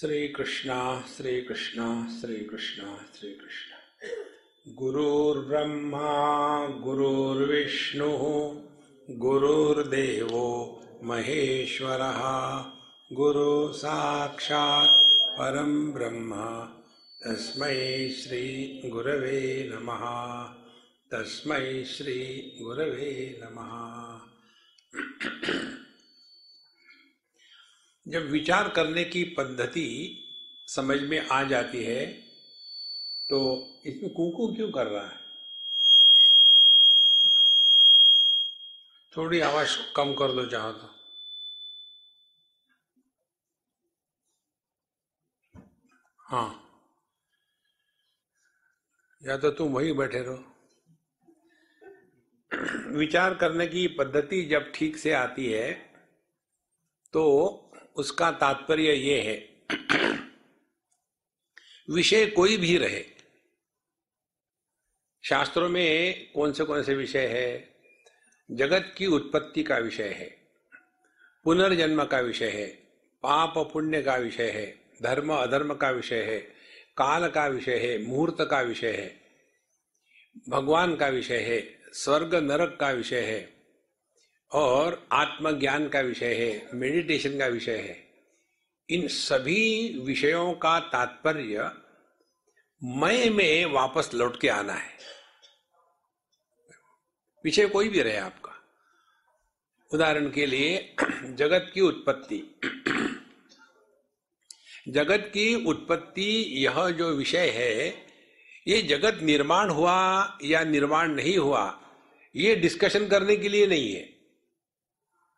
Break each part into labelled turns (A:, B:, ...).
A: श्री कृष्णा श्री कृष्णा श्री कृष्णा श्री कृष्ण गुरुर्ब्रह्मा, गुरुर्विष्णु, गुरुर्देवो महेश्वरः। गुरु साक्षात् परम ब्रह्म। तस्म श्री गुरवे नमः। तस्म श्री गुरवे नमः। जब विचार करने की पद्धति समझ में आ जाती है तो इसमें कुकू क्यों कर रहा है? थोड़ी आवाज़ कम कर दो चाहो तो हाँ। या तो तुम वही बैठे रहो। विचार करने की पद्धति जब ठीक से आती है तो उसका तात्पर्य ये है, विषय कोई भी रहे। शास्त्रों में कौन से कौन से विषय है? जगत की उत्पत्ति का विषय है, पुनर्जन्म का विषय है, पाप पुण्य का विषय है, धर्म अधर्म का विषय है, काल का विषय है, मुहूर्त का विषय है, भगवान का विषय है, स्वर्ग, नरक का विषय है और आत्मज्ञान का विषय है मेडिटेशन का विषय है। इन सभी विषयों का तात्पर्य मैं में वापस लौट के आना है। विषय कोई भी रहे आपका। उदाहरण के लिए, जगत की उत्पत्ति। जगत की उत्पत्ति यह जो विषय है, ये जगत निर्माण हुआ या निर्माण नहीं हुआ, ये डिस्कशन करने के लिए नहीं है।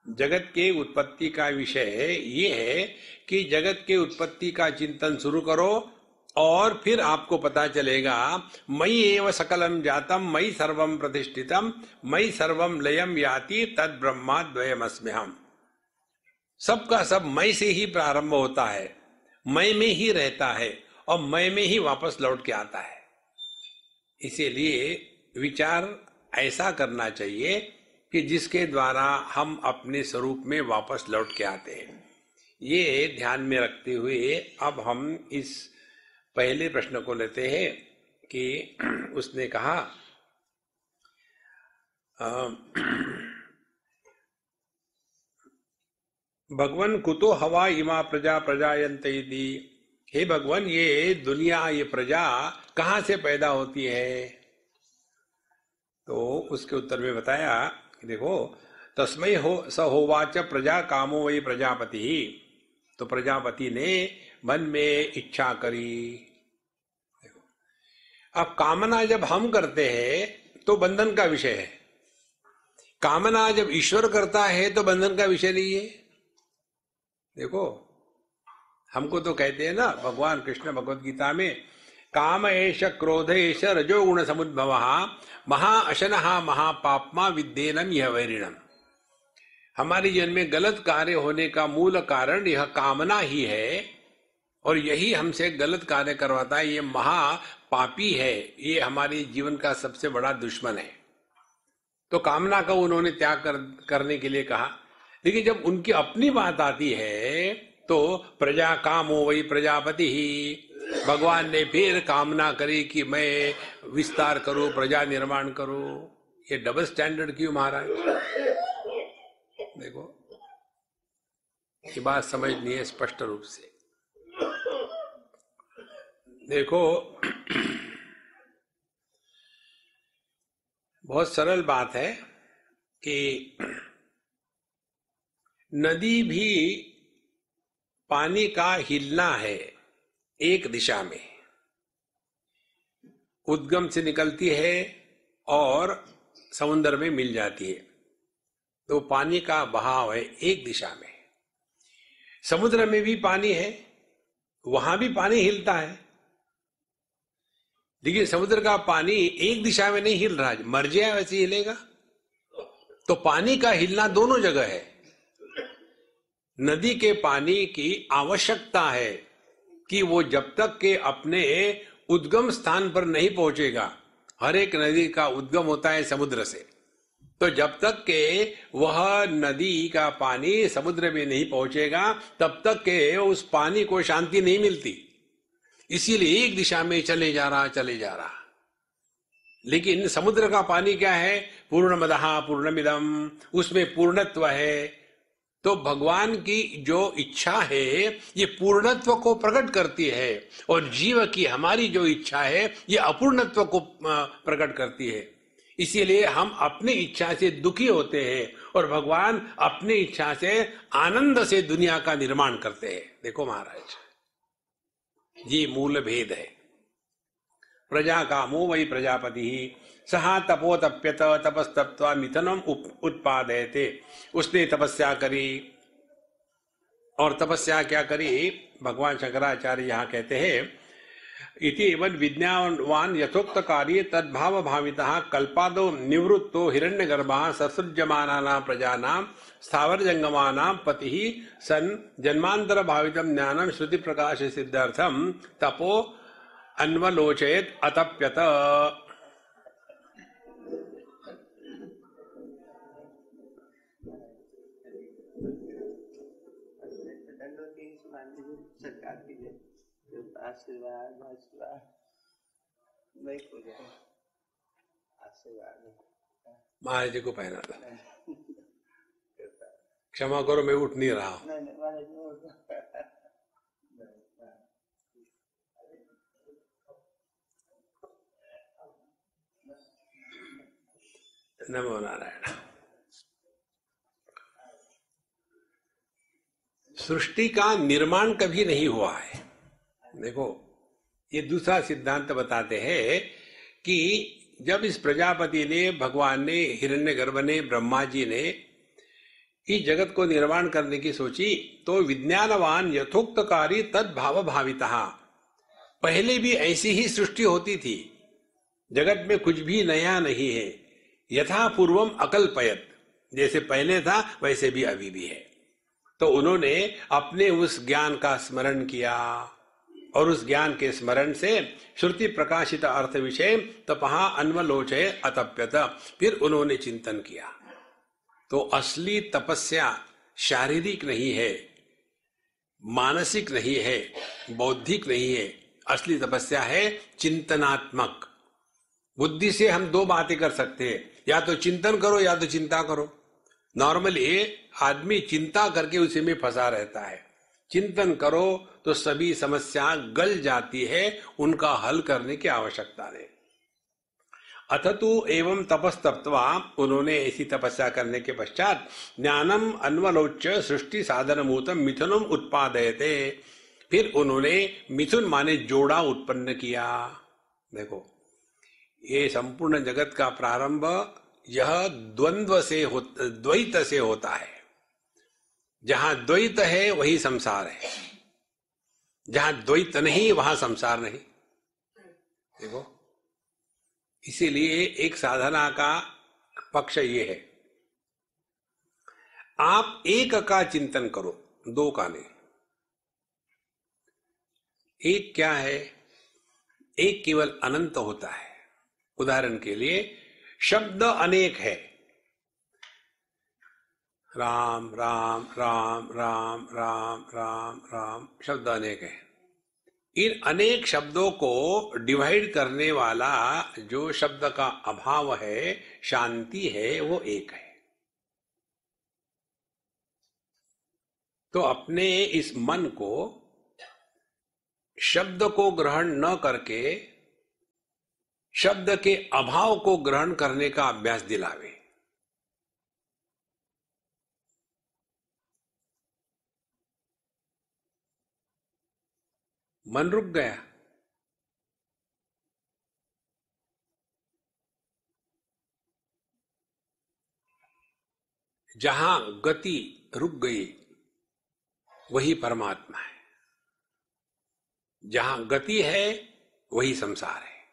A: जगत के उत्पत्ति का विषय ये है कि जगत के उत्पत्ति का चिंतन शुरू करो और फिर आपको पता चलेगा मई एव सकलम जातम मई सर्वम प्रतिष्ठितम मई सर्वम लयम याति, तद ब्रह्मा हम सबका सब मई से ही प्रारंभ होता है मई में ही रहता है और मई में ही वापस लौट के आता है। इसीलिए विचार ऐसा करना चाहिए कि जिसके द्वारा हम अपने स्वरूप में वापस लौट के आते हैं। ये ध्यान में रखते हुए अब हम इस पहले प्रश्न को लेते हैं कि उसने कहा भगवान कुतो हवा इमा प्रजा प्रजायंत हे भगवान, ये दुनिया, ये प्रजा कहाँ से पैदा होती है? तो उसके उत्तर में बताया देखो तस्मय हो, स होवाच प्रजा कामो वही प्रजापति। तो प्रजापति ने मन में इच्छा करी। देखो, अब कामना जब हम करते हैं तो बंधन का विषय है। कामना जब ईश्वर करता है तो बंधन का विषय नहीं है। देखो, हमको तो कहते हैं ना, भगवान कृष्ण भगवत गीता में काम एश क्रोध एश रजोगुण समुद्भव महा अशन महापापमा विद्येनम यह वैरिणम। हमारे जीवन में गलत कार्य होने का मूल कारण यह कामना ही है और यही हमसे गलत कार्य करवाता है ये महा पापी है ये हमारे जीवन का सबसे बड़ा दुश्मन है। तो कामना का उन्होंने त्याग कर, करने के लिए कहा। लेकिन जब उनकी अपनी बात आती है तो प्रजा काम वही प्रजापति ही भगवान ने फिर कामना करी कि मैं विस्तार करूँ, प्रजा निर्माण करूँ। ये डबल स्टैंडर्ड क्यों महाराज? देखो, ये बात समझनी है स्पष्ट रूप से। देखो, बहुत सरल बात है कि नदी भी पानी का हिलना है। एक दिशा में। उद्गम से निकलती है और समुद्र में मिल जाती है। तो पानी का बहाव है एक दिशा में। समुद्र में भी पानी है, वहाँ भी पानी हिलता है। लेकिन समुद्र का पानी एक दिशा में नहीं हिल रहा है। मर जाए वैसे हिलेगा। तो पानी का हिलना दोनों जगह है। नदी के पानी की आवश्यकता है। कि वो जब तक के अपने उद्गम स्थान पर नहीं पहुंचेगा, हर एक नदी का उद्गम होता है समुद्र से। तो जब तक के वह नदी का पानी समुद्र में नहीं पहुंचेगा, तब तक के उस पानी को शांति नहीं मिलती। इसीलिए एक दिशा में चले जा रहा, चले जा रहा। लेकिन समुद्र का पानी क्या है? पूर्ण मदहा पूर्णमिदम। उसमें पूर्णत्व है। तो भगवान की जो इच्छा है, ये पूर्णत्व को प्रकट करती है और जीव की हमारी जो इच्छा है, ये अपूर्णत्व को प्रकट करती है। इसीलिए हम अपनी इच्छा से दुखी होते हैं और भगवान अपनी इच्छा से आनंद से दुनिया का निर्माण करते हैं। देखो महाराज, ये मूल भेद है। प्रजा का कामो वही प्रजापति ही। सहा तपोतप्यत तपस्तप्वा मिथनम उत्पादय थे उसने तपस्या करी। और तपस्या क्या करी? भगवान शंकराचार्य यहाँ कहते हैं इति एवं विज्ञानवान यथोक्त कार्य तद्भाव भाविता कल्पादो निवृत्तो हिरण्यगर्भा ससृज्यमाना प्रजानाम स्थावर जंगमानाम पति सन जन्मांतर भावित ज्ञानम श्रुति प्रकाश सिद्धार्थम तपो अन्वलोचयत अतप्यत।
B: आशीर्वाद आशीर्वाद नहीं हो आशीर्वाद
A: महाराज जी को पहना था। क्षमा करो मैं उठ नहीं रहा हूँ। नमो नारायण। सृष्टि का निर्माण कभी नहीं हुआ है। देखो, ये दूसरा सिद्धांत बताते हैं कि जब इस प्रजापति ने, भगवान ने, हिरण्यगर्भ ने ब्रह्मा जी ने इस जगत को निर्माण करने की सोची तो विज्ञानवान यथोक्तकारी तद भाव भाविता पहले भी ऐसी ही सृष्टि होती थी। जगत में कुछ भी नया नहीं है। यथा पूर्वम अकल्पयत। जैसे पहले था, वैसे भी अभी भी है। तो उन्होंने अपने उस ज्ञान का स्मरण किया। और उस ज्ञान के स्मरण से श्रुति प्रकाशित अर्थ विषय तपहा अन्वलोचय अतप्यत। फिर उन्होंने चिंतन किया। तो असली तपस्या शारीरिक नहीं है, मानसिक नहीं है, बौद्धिक नहीं है। असली तपस्या है चिंतनात्मक। बुद्धि से हम दो बातें कर सकते हैं। या तो चिंतन करो, या तो चिंता करो। नॉर्मली आदमी चिंता करके उसी में फंसा रहता है। चिंतन करो तो सभी समस्या गल जाती है, उनका हल करने की आवश्यकता नहीं अथतु एवं तपस्तप्तवा, उन्होंने ऐसी तपस्या करने के पश्चात, ज्ञानम अन्वलोच सृष्टि साधनभूतम मिथुनम उत्पादयते। फिर उन्होंने मिथुन माने जोड़ा उत्पन्न किया। देखो, ये संपूर्ण जगत का प्रारंभ यह द्वंद्व से द्वैत से होता है। जहाँ द्वैत है, वही संसार है। जहाँ द्वैत नहीं, वहाँ संसार नहीं। देखो। इसीलिए एक साधना का पक्ष ये है। आप एक का चिंतन करो, दो का नहीं। एक क्या है? एक केवल अनंत होता है। उदाहरण के लिए, शब्द अनेक है। राम राम राम राम राम राम राम शब्द अनेक है। इन अनेक शब्दों को डिवाइड करने वाला जो शब्द का अभाव है, शांति है, वो एक है। तो अपने इस मन को शब्द को ग्रहण न करके, शब्द के अभाव को ग्रहण करने का अभ्यास दिलावे। मन रुक गया। जहाँ गति रुक गई, वही परमात्मा है। जहाँ गति है, वही संसार है।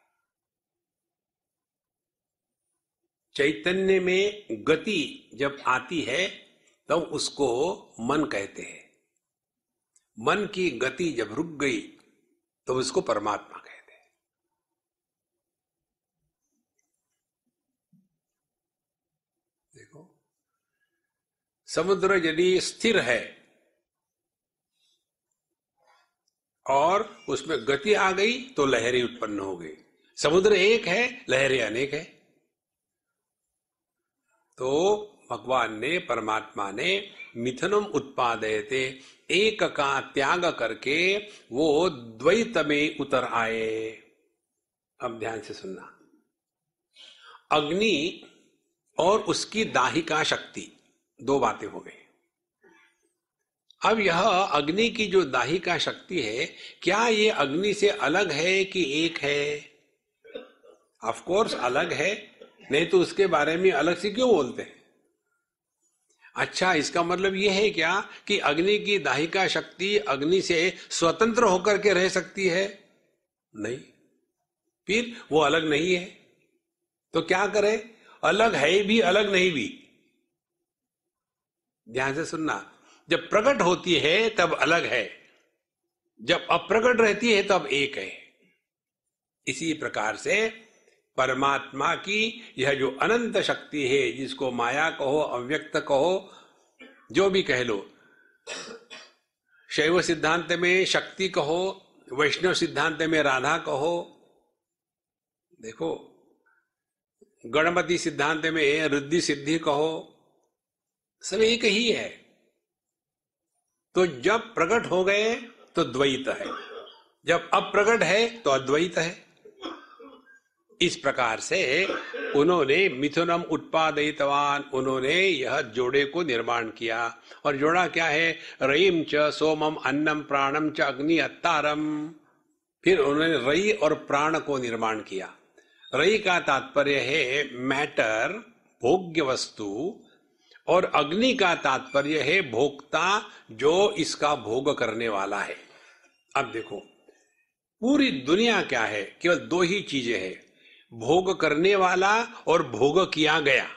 A: चैतन्य में गति जब आती है, तब तो उसको मन कहते हैं। मन की गति जब रुक गई तो उसको परमात्मा कहते हैं। समुद्र यदि स्थिर है और उसमें गति आ गई तो लहरें उत्पन्न हो गई। समुद्र एक है, लहरें अनेक है। तो भगवान ने, परमात्मा ने मिथुनम उत्पादयते एक का त्याग करके वो द्वैत में उतर आए। अब ध्यान से सुनना। अग्नि और उसकी दाहिका शक्ति, दो बातें हो गई। अब यह अग्नि की जो दाहिका शक्ति है, क्या ये अग्नि से अलग है कि एक है? ऑफ़ कोर्स अलग है, नहीं तो उसके बारे में अलग से क्यों बोलते हैं? अच्छा इसका मतलब यह है क्या कि अग्नि की दाहिका शक्ति अग्नि से स्वतंत्र होकर के रह सकती है? नहीं। फिर वो अलग नहीं है। तो क्या करे? अलग है भी, अलग नहीं भी। ध्यान से सुनना। जब प्रकट होती है, तब अलग है। जब अप्रकट रहती है, तब एक है। इसी प्रकार से परमात्मा की यह जो अनंत शक्ति है, जिसको माया कहो, अव्यक्त कहो, जो भी कह लो, शैव सिद्धांत में शक्ति कहो, वैष्णव सिद्धांत में राधा कहो, देखो, गणपति सिद्धांत में रुद्धि सिद्धि कहो, सब एक ही है। तो जब प्रकट हो गए तो द्वैत है। जब अप्रकट है तो अद्वैत है। इस प्रकार से उन्होंने मिथुनम उत्पादितवान, उन्होंने यह जोड़े को निर्माण किया। और जोड़ा क्या है? रईम च, सोमम, अन्नम, प्राणम च, अग्नि, अत्तारम। फिर उन्होंने रई और प्राण को निर्माण किया। रई का तात्पर्य है मैटर, भोग्य वस्तु, और अग्नि का तात्पर्य है भोक्ता, जो इसका भोग करने वाला है। अब देखो, पूरी दुनिया क्या है? केवल दो ही चीज़ें हैं। भोग करने वाला और भोग किया गया।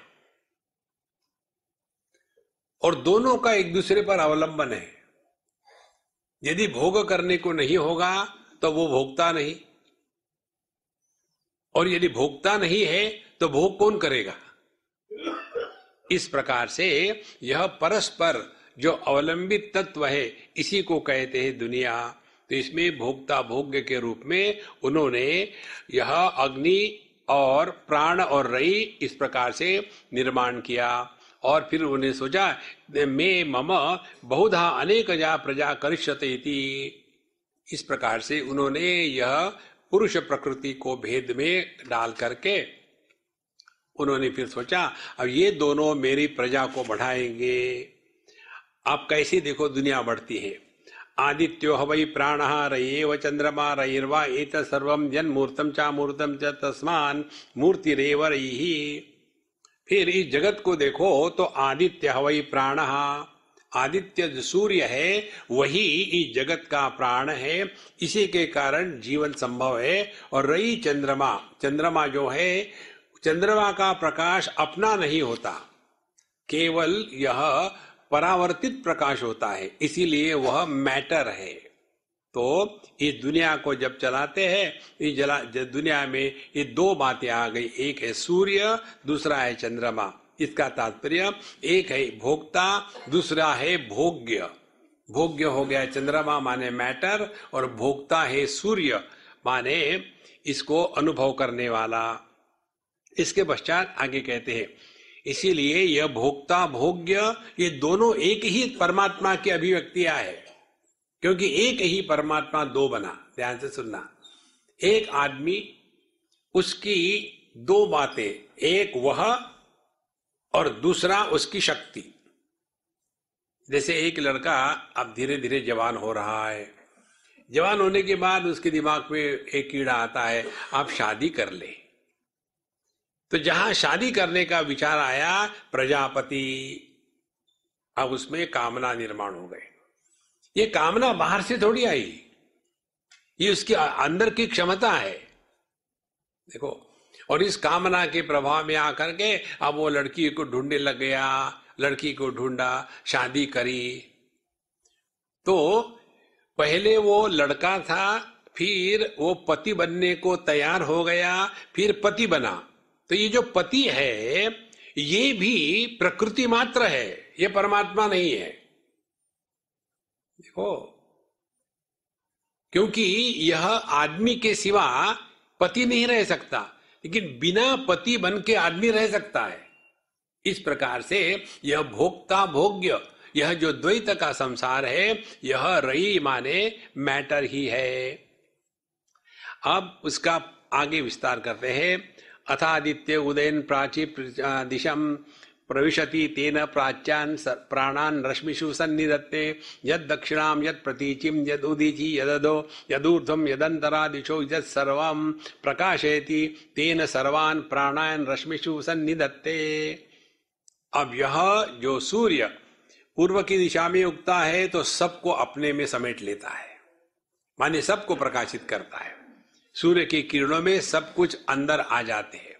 A: और दोनों का एक दूसरे पर अवलंबन है। यदि भोग करने को नहीं होगा तो वो भोगता नहीं। और यदि भोगता नहीं है तो भोग कौन करेगा? इस प्रकार से यह परस्पर जो अवलंबित तत्व है, इसी को कहते हैं दुनिया। तो इसमें भोक्ता भोग्य के रूप में उन्होंने यह अग्नि और प्राण और रई इस प्रकार से निर्माण किया। और फिर उन्हें सोचा, मैं मम बहुधा अनेक जा प्रजा करिष्यते इस प्रकार से उन्होंने यह पुरुष प्रकृति को भेद में डाल करके उन्होंने फिर सोचा, अब ये दोनों मेरी प्रजा को बढ़ाएँगे। आप कैसे देखो दुनिया बढ़ती है? आदित्यो हवै प्राण रयेव चंद्रमा रयिर्वा एत सर्व जन्मूर्तम चा मूर्तम च तस्मान मूर्तिरेव रही फिर इस जगत को देखो तो आदित्य हवई प्राण। आदित्य जो सूर्य है, वही इस जगत का प्राण है। इसी के कारण जीवन संभव है। और रई चंद्रमा चंद्रमा जो है, चंद्रमा का प्रकाश अपना नहीं होता। केवल यह परावर्तित प्रकाश होता है, इसीलिए वह मैटर है। तो इस दुनिया को जब चलाते हैं, इस जला दुनिया में ये दो बातें आ गई, एक है सूर्य, दूसरा है चंद्रमा। इसका तात्पर्य, एक है भोक्ता, दूसरा है भोग्य। भोग्य हो गया चंद्रमा माने मैटर, और भोक्ता है सूर्य माने इसको अनुभव करने वाला। इसके पश्चात आगे कहते हैं इसीलिए यह भोक्ता, भोग्य, ये दोनों एक ही परमात्मा की अभिव्यक्तियाँ है। क्योंकि एक ही परमात्मा दो बना, ध्यान से सुनना। एक आदमी, उसकी दो बातें, एक वह और दूसरा उसकी शक्ति। जैसे एक लड़का अब धीरे धीरे जवान हो रहा है। जवान होने के बाद उसके दिमाग में एक कीड़ा आता है, आप शादी कर ले। तो जहाँ शादी करने का विचार आया, प्रजापति, अब उसमें कामना निर्माण हो गए ये कामना बाहर से थोड़ी आई। ये उसकी अंदर की क्षमता है। देखो, और इस कामना के प्रभाव में आकर के अब वो लड़की को ढूँढने लग गया, लड़की को ढूंढा, शादी करी। तो पहले वो लड़का था, फिर वो पति बनने को तैयार हो गया, फिर पति बना। तो ये जो पति है, ये भी प्रकृति मात्र है, ये परमात्मा नहीं है। देखो, क्योंकि यह आदमी के सिवा पति नहीं रह सकता, लेकिन बिना पति बन के आदमी रह सकता है। इस प्रकार से यह भोक्ता भोग्य, यह जो द्वैत का संसार है, यह रही माने मैटर ही है। अब उसका आगे विस्तार करते हैं। अथादित्य उदयन प्राची दिशम प्रविशति तेन प्राच्यान प्राणान रश्मिषु सन्निधत्ते। यद दक्षिणाम यद प्रतीचिम यद उदीचि यदो यदूर्ध्वम यदंतरा दिशो यद सर्वम प्रकाशयति। तेन सर्वान प्राणायन रश्मिषु सन्निधत्ते। अब यह जो सूर्य पूर्व की दिशा में उगता है तो सबको अपने में समेट लेता है। माने सबको प्रकाशित करता है। सूर्य की किरणों में सब कुछ अंदर आ जाते हैं।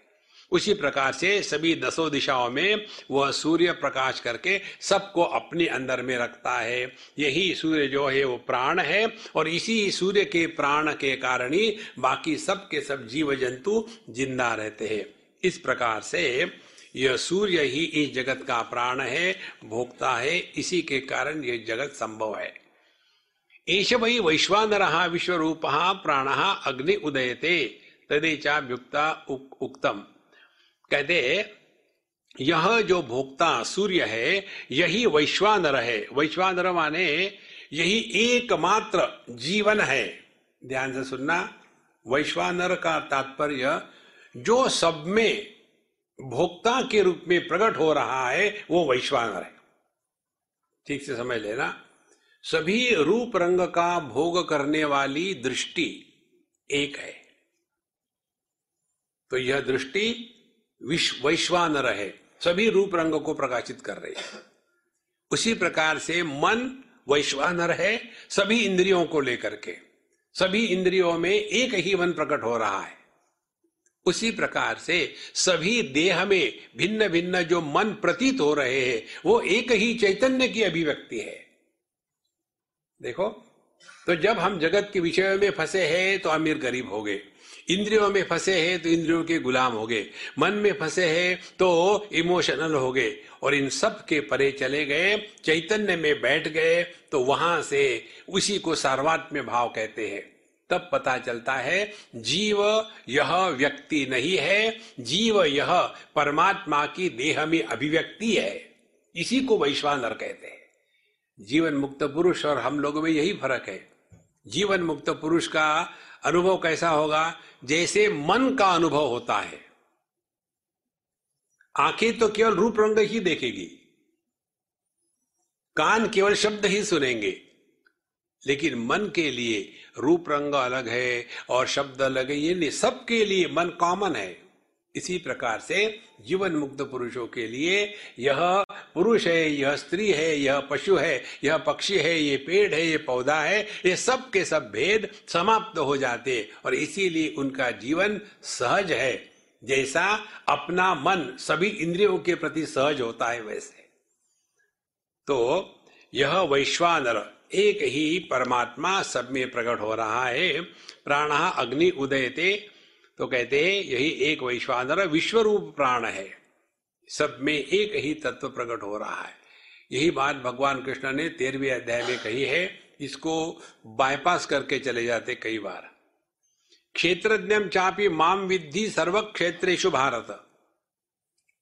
A: उसी प्रकार से सभी दसों दिशाओं में वह सूर्य प्रकाश करके सबको अपने अंदर में रखता है। यही सूर्य जो है वो प्राण है और इसी सूर्य के प्राण के कारण ही बाकी सब के सब जीव जंतु ज़िंदा रहते हैं। इस प्रकार से यह सूर्य ही इस जगत का प्राण है, भोगता है, इसी के कारण यह जगत संभव है। एश वही वैश्वानर विश्व प्राण अग्नि उदयते तदेचाभ्युक्ता उक्तम। कहते यह जो भोक्ता सूर्य है, यही वैश्वानर है। वैश्वानर माने यही एकमात्र जीवन है। ध्यान से सुनना, वैश्वानर का तात्पर्य, जो सब में भोक्ता के रूप में प्रकट हो रहा है, वो वैश्वानर है। ठीक से समझ लेना। सभी रूप रंग का भोग करने वाली दृष्टि एक है। तो यह दृष्टि विश्व वैश्वानर है सभी रूप रंग को प्रकाशित कर रही है। उसी प्रकार से मन वैश्वानर है सभी इंद्रियों को लेकर के। सभी इंद्रियों में एक ही मन प्रकट हो रहा है। उसी प्रकार से सभी देह में भिन्न भिन्न जो मन प्रतीत हो रहे हैं, वो एक ही चैतन्य की अभिव्यक्ति है। देखो तो जब हम जगत के विषयों में फंसे हैं तो अमीर गरीब हो गए। इंद्रियों में फंसे हैं तो इंद्रियों के गुलाम हो गए। मन में फंसे हैं तो इमोशनल हो गए। और इन सब के परे चले गए, चैतन्य में बैठ गए तो वहाँ से उसी को सर्वात्म भाव कहते हैं। तब पता चलता है, जीव यह व्यक्ति नहीं है, जीव यह परमात्मा की देह में अभिव्यक्ति है। इसी को वैश्वानर कहते हैं। जीवन मुक्त पुरुष, और हम लोगों में यही फ़र्क है। जीवन मुक्त पुरुष का अनुभव कैसा होगा? जैसे मन का अनुभव होता है। आँखें तो केवल रूप रंग ही देखेगी। कान केवल शब्द ही सुनेंगे। लेकिन मन के लिए रूप रंग अलग है और शब्द अलग है ये नहीं सबके लिए मन कॉमन है। इसी प्रकार से जीवन मुक्त पुरुषों के लिए यह पुरुष है, यह स्त्री है, यह पशु है, यह पक्षी है, ये पेड़ है, ये पौधा है, ये सब के सब भेद समाप्त हो जाते और इसीलिए उनका जीवन सहज है। जैसा अपना मन सभी इंद्रियों के प्रति सहज होता है, वैसे। तो यह वैश्वानर, एक ही परमात्मा सब में प्रकट हो रहा है। प्राण अग्नि उदयते तो कहते हैं यही एक वैश्वानर विश्व रूप प्राण है। सब में एक ही तत्व प्रकट हो रहा है। यही बात भगवान कृष्ण ने तेरहवें अध्याय में कही है। इसको बायपास करके चले जाते कई बार। क्षेत्रज्ञम चापी माम विद्धि सर्व क्षेत्रेशु भारत।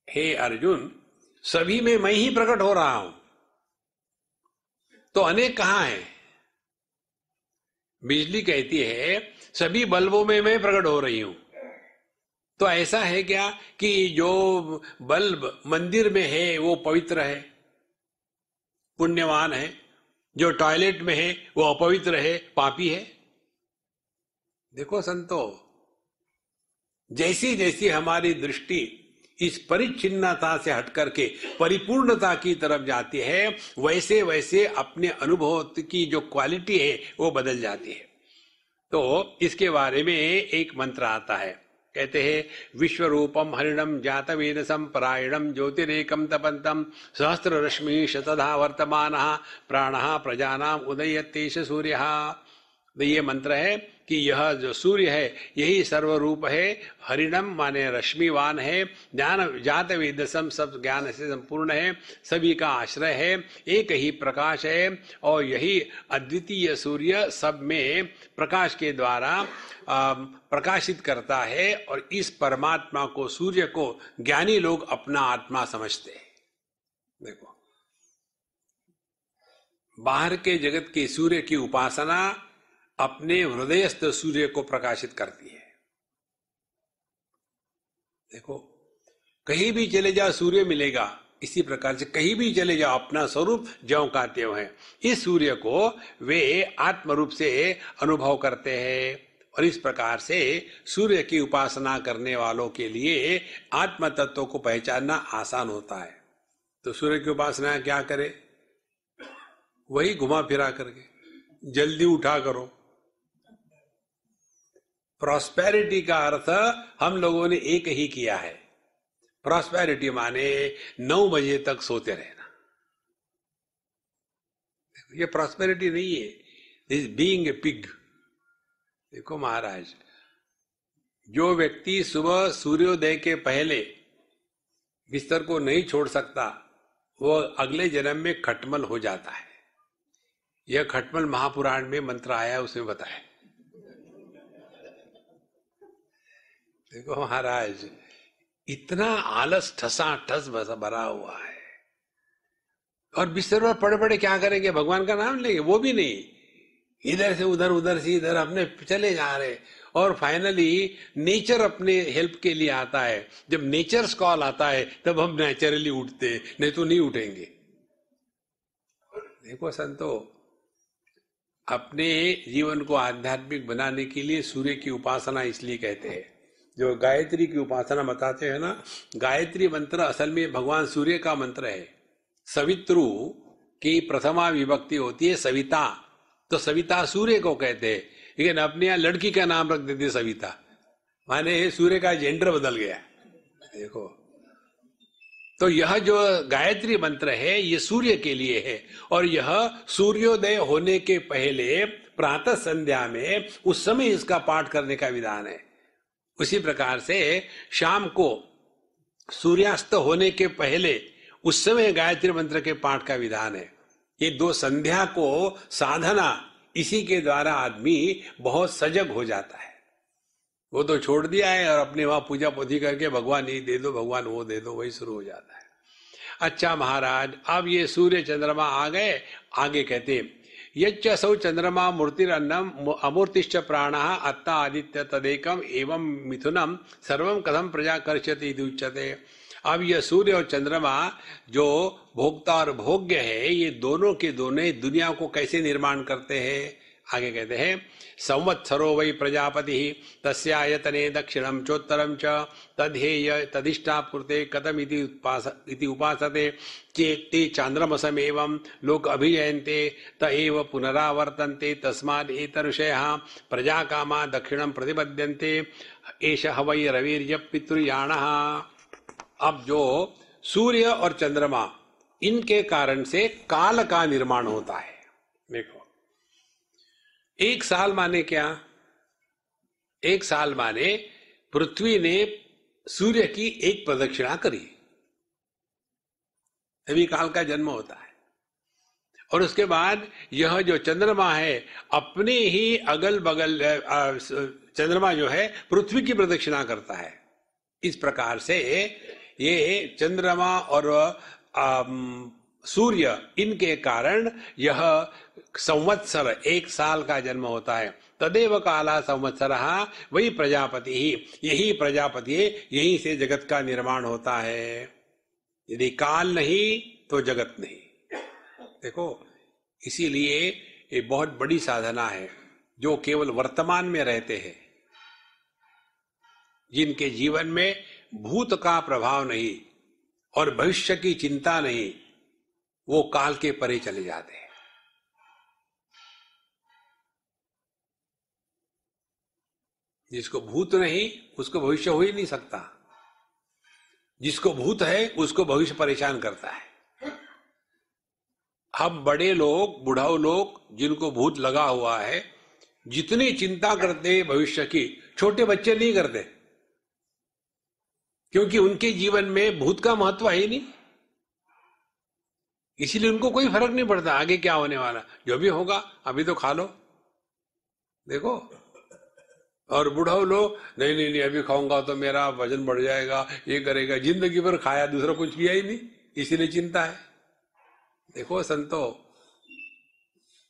A: हे अर्जुन, सभी में मैं ही प्रकट हो रहा हूँ। तो अनेक कहा है? बिजली कहती है, सभी बल्बों में मैं प्रकट हो रही हूँ। तो ऐसा है क्या कि जो बल्ब मंदिर में है, वो पवित्र है? पुण्यवान है। जो टॉयलेट में है, वो अपवित्र है, पापी है? देखो संतो जैसी जैसी हमारी दृष्टि इस परिच्छिन्नता से हट करके परिपूर्णता की तरफ़ जाती है वैसे वैसे अपने अनुभव की जो क्वालिटी है, वो बदल जाती है। तो इसके बारे में एक मंत्र आता है। कहते हैं विश्व रूपम हरिणम जात वेदसम परायणम ज्योतिरेकम तपंतम सहस्त्र रश्मि शतधा वर्तमान प्राण उदय सूर्य। तो ये मंत्र है कि यह जो सूर्य है, यही सर्वरूप है, हरिणम माने रश्मिवान है, ज्ञान, जात वेदसम सब ज्ञान से संपूर्ण है, सभी का आश्रय है, एक ही प्रकाश है, और यही अद्वितीय सूर्य सब में प्रकाश के द्वारा प्रकाशित करता है, और इस परमात्मा को, सूर्य को ज्ञानी लोग अपना आत्मा समझते हैं। देखो, बाहर के जगत के सूर्य की उपासना अपने हृदयस्थ सूर्य को प्रकाशित करती है। देखो, कहीं भी चले जाओ, सूर्य मिलेगा। इसी प्रकार से कहीं भी चले जाओ, अपना स्वरूप ज्यो का त्यों है। इस सूर्य को वे आत्म रूप से अनुभव करते हैं और इस प्रकार से सूर्य की उपासना करने वालों के लिए आत्म तत्व को पहचानना आसान होता है। तो सूर्य की उपासना क्या करे? वही घुमा फिरा करके, जल्दी उठा करो। प्रॉस्पेरिटी का अर्थ हम लोगों ने एक ही किया है। प्रॉस्पेरिटी माने नौ बजे तक सोते रहना। ये प्रॉस्पेरिटी नहीं है। दिस बीइंग ए पिग देखो महाराज, जो व्यक्ति सुबह सूर्योदय के पहले बिस्तर को नहीं छोड़ सकता, वो अगले जन्म में खटमल हो जाता है। यह खटमल महापुराण में मंत्र आया उसमें बताया देखो महाराज, इतना आलस ठसा ठस भरा हुआ है। और बिस्तर पर पड़े पड़े क्या करेंगे? भगवान का नाम लेंगे? वो भी नहीं। इधर से उधर उधर से इधर, अपने चले जा रहे और फाइनली नेचर अपने हेल्प के लिए आता है। जब नेचर कॉल आता है, तब हम नेचुरली उठते नहीं तो नहीं उठेंगे। देखो संतो, अपने जीवन को आध्यात्मिक बनाने के लिए सूर्य की उपासना इसलिए कहते हैं। जो गायत्री की उपासना बताते हैं ना, गायत्री मंत्र असल में भगवान सूर्य का मंत्र है। सवित्रु की प्रथमा विभक्ति होती है सविता। तो सविता सूर्य को कहते हैं। लेकिन अपने यहाँ लड़की का नाम रख देते सविता। माने सूर्य का जेंडर बदल गया। देखो। तो यह जो गायत्री मंत्र है, ये सूर्य के लिए है। और यह सूर्योदय होने के पहले प्रातः संध्या में उस समय इसका पाठ करने का विधान है। उसी प्रकार से शाम को सूर्यास्त होने के पहले उस समय गायत्री मंत्र के पाठ का विधान है। ये दो संध्या को साधना इसी के द्वारा आदमी बहुत सजग हो जाता है। वो तो छोड़ दिया है और अपने वहाँ पूजा पोथी करके भगवान ये दे दो, भगवान वो दे दो, वही शुरू हो जाता है। अच्छा महाराज, अब ये सूर्य चंद्रमा आ गए, आगे कहते असौ चंद्रमा मूर्तिरन्न अमूर्ति प्राण अत्ता आदित्य तदेकम एवं मिथुनम सर्व कथम प्रजा कर्षति उच्यते। अब यह सूर्य और चंद्रमा जो भोक्ता और भोग्य है, ये दोनों के दोनों दुनिया को कैसे निर्माण करते हैं? आगे कहते हैं, संवत्सरो वै प्रजापति, तस्यायतने दक्षिणम चोत्तरम च, तद्धेय तदिष्टापूर्ते कथम इति उपासते चेत्ते चांद्रमसमेव लोक अभिजयन्ते त एव पुनरावर्तन्ते, तस्माद् एतऋषयः प्रजा कामा दक्षिणम प्रतिपद्यन्ते, एष हवै रवीर्य पितृयाणः अब जो सूर्य और चंद्रमा, इनके कारण से काल का निर्माण होता है। देखो एक साल माने क्या? एक साल माने पृथ्वी ने सूर्य की एक प्रदक्षिणा करी। तभी काल का जन्म होता है। और उसके बाद यह जो चंद्रमा है, अपने ही अगल बगल चंद्रमा जो है, पृथ्वी की प्रदक्षिणा करता है। इस प्रकार से ये चंद्रमा और सूर्य, इनके कारण यह संवत्सर, एक साल का जन्म होता है। तदेव काला संवत्सर, वही प्रजापति ही। यही प्रजापति, यही से जगत का निर्माण होता है। यदि काल नहीं तो जगत नहीं। देखो, इसीलिए ये बहुत बड़ी साधना है, जो केवल वर्तमान में रहते हैं, जिनके जीवन में भूत का प्रभाव नहीं और भविष्य की चिंता नहीं। वो काल के परे चले जाते हैं। जिसको भूत नहीं, उसको भविष्य हो ही नहीं सकता। जिसको भूत है, उसको भविष्य परेशान करता है। हम बड़े लोग, बुढ़ाऊ लोग, जिनको भूत लगा हुआ है, जितनी चिंता करते भविष्य की, छोटे बच्चे नहीं करते। क्योंकि उनके जीवन में भूत का महत्व है ही नहीं। इसीलिए उनको कोई फ़र्क नहीं पड़ता आगे क्या होने वाला। जो भी होगा, अभी तो खा लो। देखो। और बुढ़ाओ लो, नहीं नहीं नहीं, अभी खाऊँगा तो मेरा वज़न बढ़ जाएगा, ये करेगा। ज़िंदगी भर खाया, दूसरा कुछ किया ही नहीं। इसीलिए चिंता है। देखो, संतो।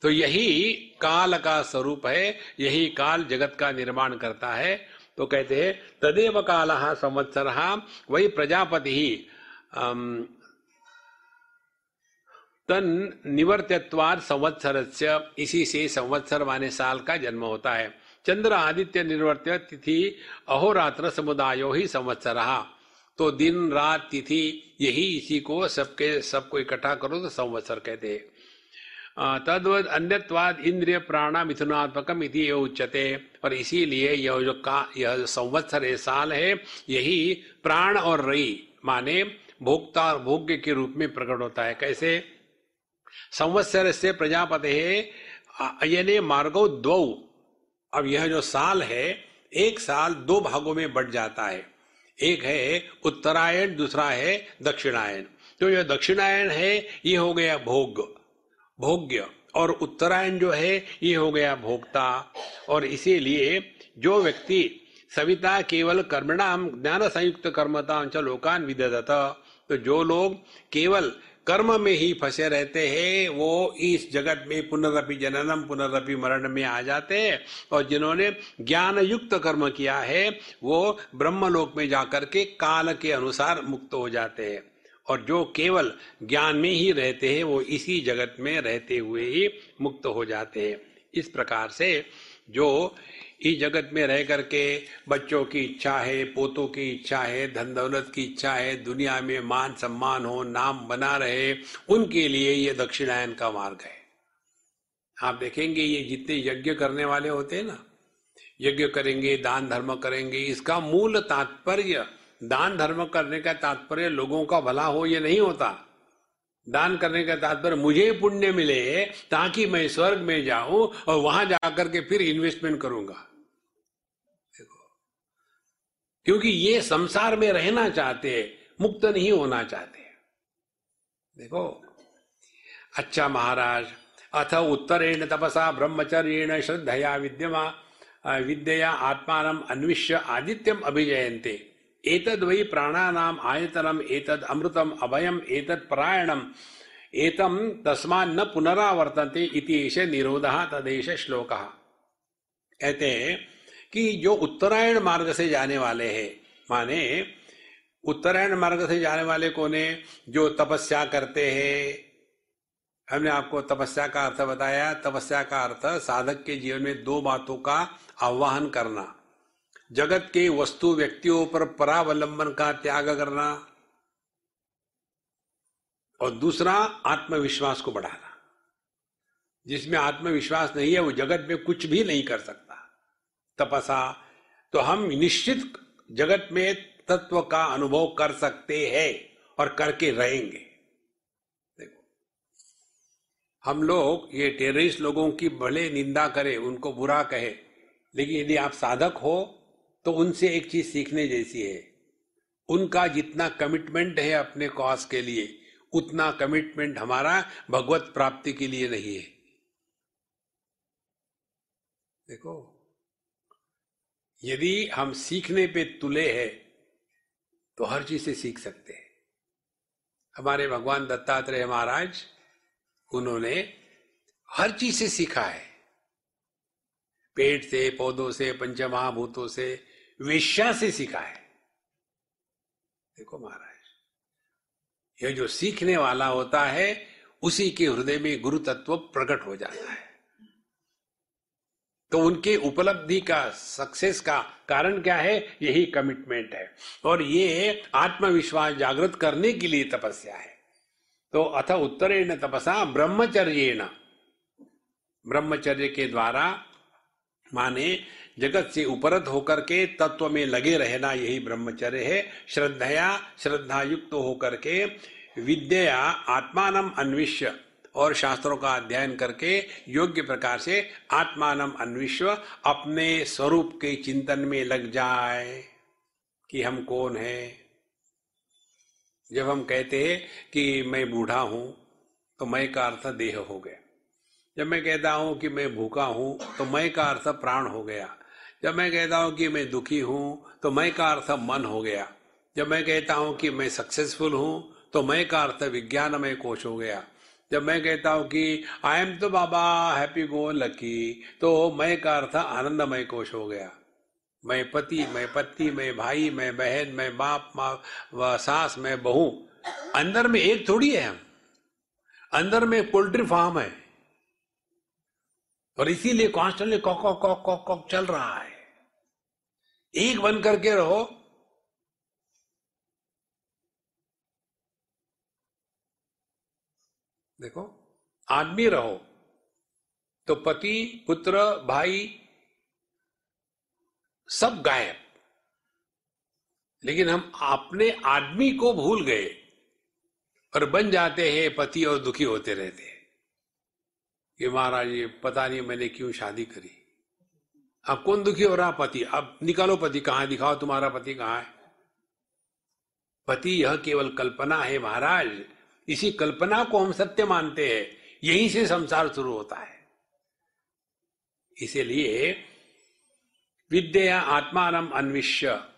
A: तो यही काल का स्वरूप है, यही काल जगत का निर्माण करता है। तो कहते हैं, तदेव काल संवत्सर, वही प्रजापति ही तन निवर्त्यवाद संवत्सर इसी से संवत्सर माने साल का जन्म होता है। चंद्र आदित्य निर्वर्त्य तिथि अहोरात्र समुदायो ही संवत्सर। तो दिन, रात, तिथि, यही इसी को सबके, सबको इकट्ठा करो तो संवत्सर कहते हैं। तद्वत अन्यवाद इंद्रिय प्राणा मिथुनात्मकम इति उच्चते और इसीलिए यह जो का, यह संवत्सर साल है, यही प्राण और रई माने भोक्ता और भोग्य के रूप में प्रकट होता है। कैसे? संवत्सर से प्रजापति यने मार्गो दो अब यह जो साल है, एक साल दो भागों में बढ़ जाता है। एक है उत्तरायण, दूसरा है दक्षिणायन। तो यह दक्षिणायन है, ये हो गया भोग। भोग्य। और उत्तरायण जो है, ये हो गया भोक्ता। और इसीलिए जो व्यक्ति सविता केवल कर्मणाम ज्ञान संयुक्त कर्मता लोकान विदत तो जो लोग केवल कर्म में ही फंसे रहते हैं, वो इस जगत में पुनरअपि जननम पुनरअपि मरण में आ जाते हैं। और जिन्होंने ज्ञान युक्त कर्म किया है, वो ब्रह्मलोक में जाकर के काल के अनुसार मुक्त हो जाते हैं। और जो केवल ज्ञान में ही रहते हैं, वो इसी जगत में रहते हुए ही मुक्त हो जाते हैं। इस प्रकार से जो इस जगत में रह करके बच्चों की इच्छा है, पोतों की इच्छा है, धन दौलत की इच्छा है, दुनिया में मान सम्मान हो, नाम बना रहे, उनके लिए ये दक्षिणायन का मार्ग है। आप देखेंगे ये जितने यज्ञ करने वाले होते हैं ना, यज्ञ करेंगे, दान धर्म करेंगे, इसका मूल तात्पर्य, दान धर्म करने का तात्पर्य लोगों का भला हो ये नहीं होता। दान करने का तात्पर्य मुझे पुण्य मिले ताकि मैं स्वर्ग में जाऊँ और वहाँ जाकर के फिर इन्वेस्टमेंट करूँगा। क्योंकि ये संसार में रहना चाहते मुक्त नहीं होना चाहते देखो अच्छा महाराज, अथ उत्तरेण तपसा, ब्रह्मचर्येण श्रद्धया विद्यमा विद्या आत्मान अन्विष्य आदित्यम अभिजयन्ते। एतद वही प्राणानाम आयतनम, एतद अमृतम अभयम, एतद परायणम, एतम तस्मा न पुनरावर्तनते इति निरोध तदेश श्लोक। कहते हैं कि जो उत्तरायण मार्ग से जाने वाले हैं, माने उत्तरायण मार्ग से जाने वाले कौन जो तपस्या करते हैं। हमने आपको तपस्या का अर्थ बताया। तपस्या का अर्थ साधक के जीवन में दो बातों का आह्वान करना। जगत के वस्तु व्यक्तियों पर परावलंबन का त्याग करना और दूसरा, आत्मविश्वास को बढ़ाना। जिसमें आत्मविश्वास नहीं है, वो जगत में कुछ भी नहीं कर सकता। तपसा। तो हम निश्चित जगत में तत्व का अनुभव कर सकते हैं और करके रहेंगे। देखो, हम लोग, ये टेररिस्ट लोगों की भले निंदा करें, उनको बुरा कहे, लेकिन यदि आप साधक हो तो उनसे एक चीज़ सीखने जैसी है। उनका जितना कमिटमेंट है अपने कॉज के लिए, उतना कमिटमेंट हमारा भगवत प्राप्ति के लिए नहीं है। देखो यदि हम सीखने पे तुले हैं तो हर चीज़ से सीख सकते हैं। हमारे भगवान दत्तात्रेय महाराज, उन्होंने हर चीज़ से सीखा है। पेट से, पौधों से, पंचमहाभूतों से, वेश्या से सीखा है। देखो महाराज यह जो सीखने वाला होता है, उसी के हृदय में गुरु तत्व प्रकट हो जाता है। तो उनके उपलब्धि का सक्सेस का कारण क्या है? यही कमिटमेंट है। और ये आत्मविश्वास जागृत करने के लिए तपस्या है। तो अथ उत्तरेण तपसा ब्रह्मचर्य ब्रह्मचर्य के द्वारा माने जगत से उपरत होकर के तत्व में लगे रहना यही ब्रह्मचर्य है। श्रद्धया श्रद्धा युक्त होकर के विद्या आत्मान अन्विष्य। और शास्त्रों का अध्ययन करके योग्य प्रकार से आत्मान अन्विश्व अपने स्वरूप के चिंतन में लग जाए कि हम कौन है। जब हम कहते हैं कि मैं बूढ़ा हूँ तो मैं का अर्थ देह हो गया। जब मैं कहता हूँ कि मैं भूखा हूँ तो मैं का अर्थ प्राण हो गया। जब मैं कहता हूँ कि मैं दुखी हूँ तो मैं का अर्थ मन हो गया। जब मैं कहता हूँ कि मैं सक्सेसफुल हूँ तो मैं का अर्थ विज्ञानमय कोश हो गया। जब मैं कहता हूँ कि आई एम तो बाबा हैप्पी गो लकी तो मैं का अर्थ आनंदमय कोश हो गया। मैं पति, मैं पत्नी, मैं भाई, मैं बहन, मैं बाप, माँ सास, मैं बहू। अंदर में एक थोड़ी है हम। अंदर में पोल्ट्री फार्म है। और इसीलिए कॉन्स्टेंटली कॉक कॉक कॉक कॉक चल रहा है। एक बन करके रहो देखो, आदमी रहो। तो पति, पुत्र, भाई, सब गायब। लेकिन हम अपने आदमी को भूल गए और बन जाते हैं, पति और दुखी होते रहते हैं। कि महाराज, ये पता नहीं मैंने क्यों शादी करी। अब कौन दुखी हो रहा पति? अब निकालो पति, कहाँ दिखाओ तुम्हारा पति कहाँ है? पति, यह केवल कल्पना है महाराज। इसी कल्पना को हम सत्य मानते हैं। यहीं से संसार शुरू होता है। इसीलिए विद्या आत्मान अन्विष्य।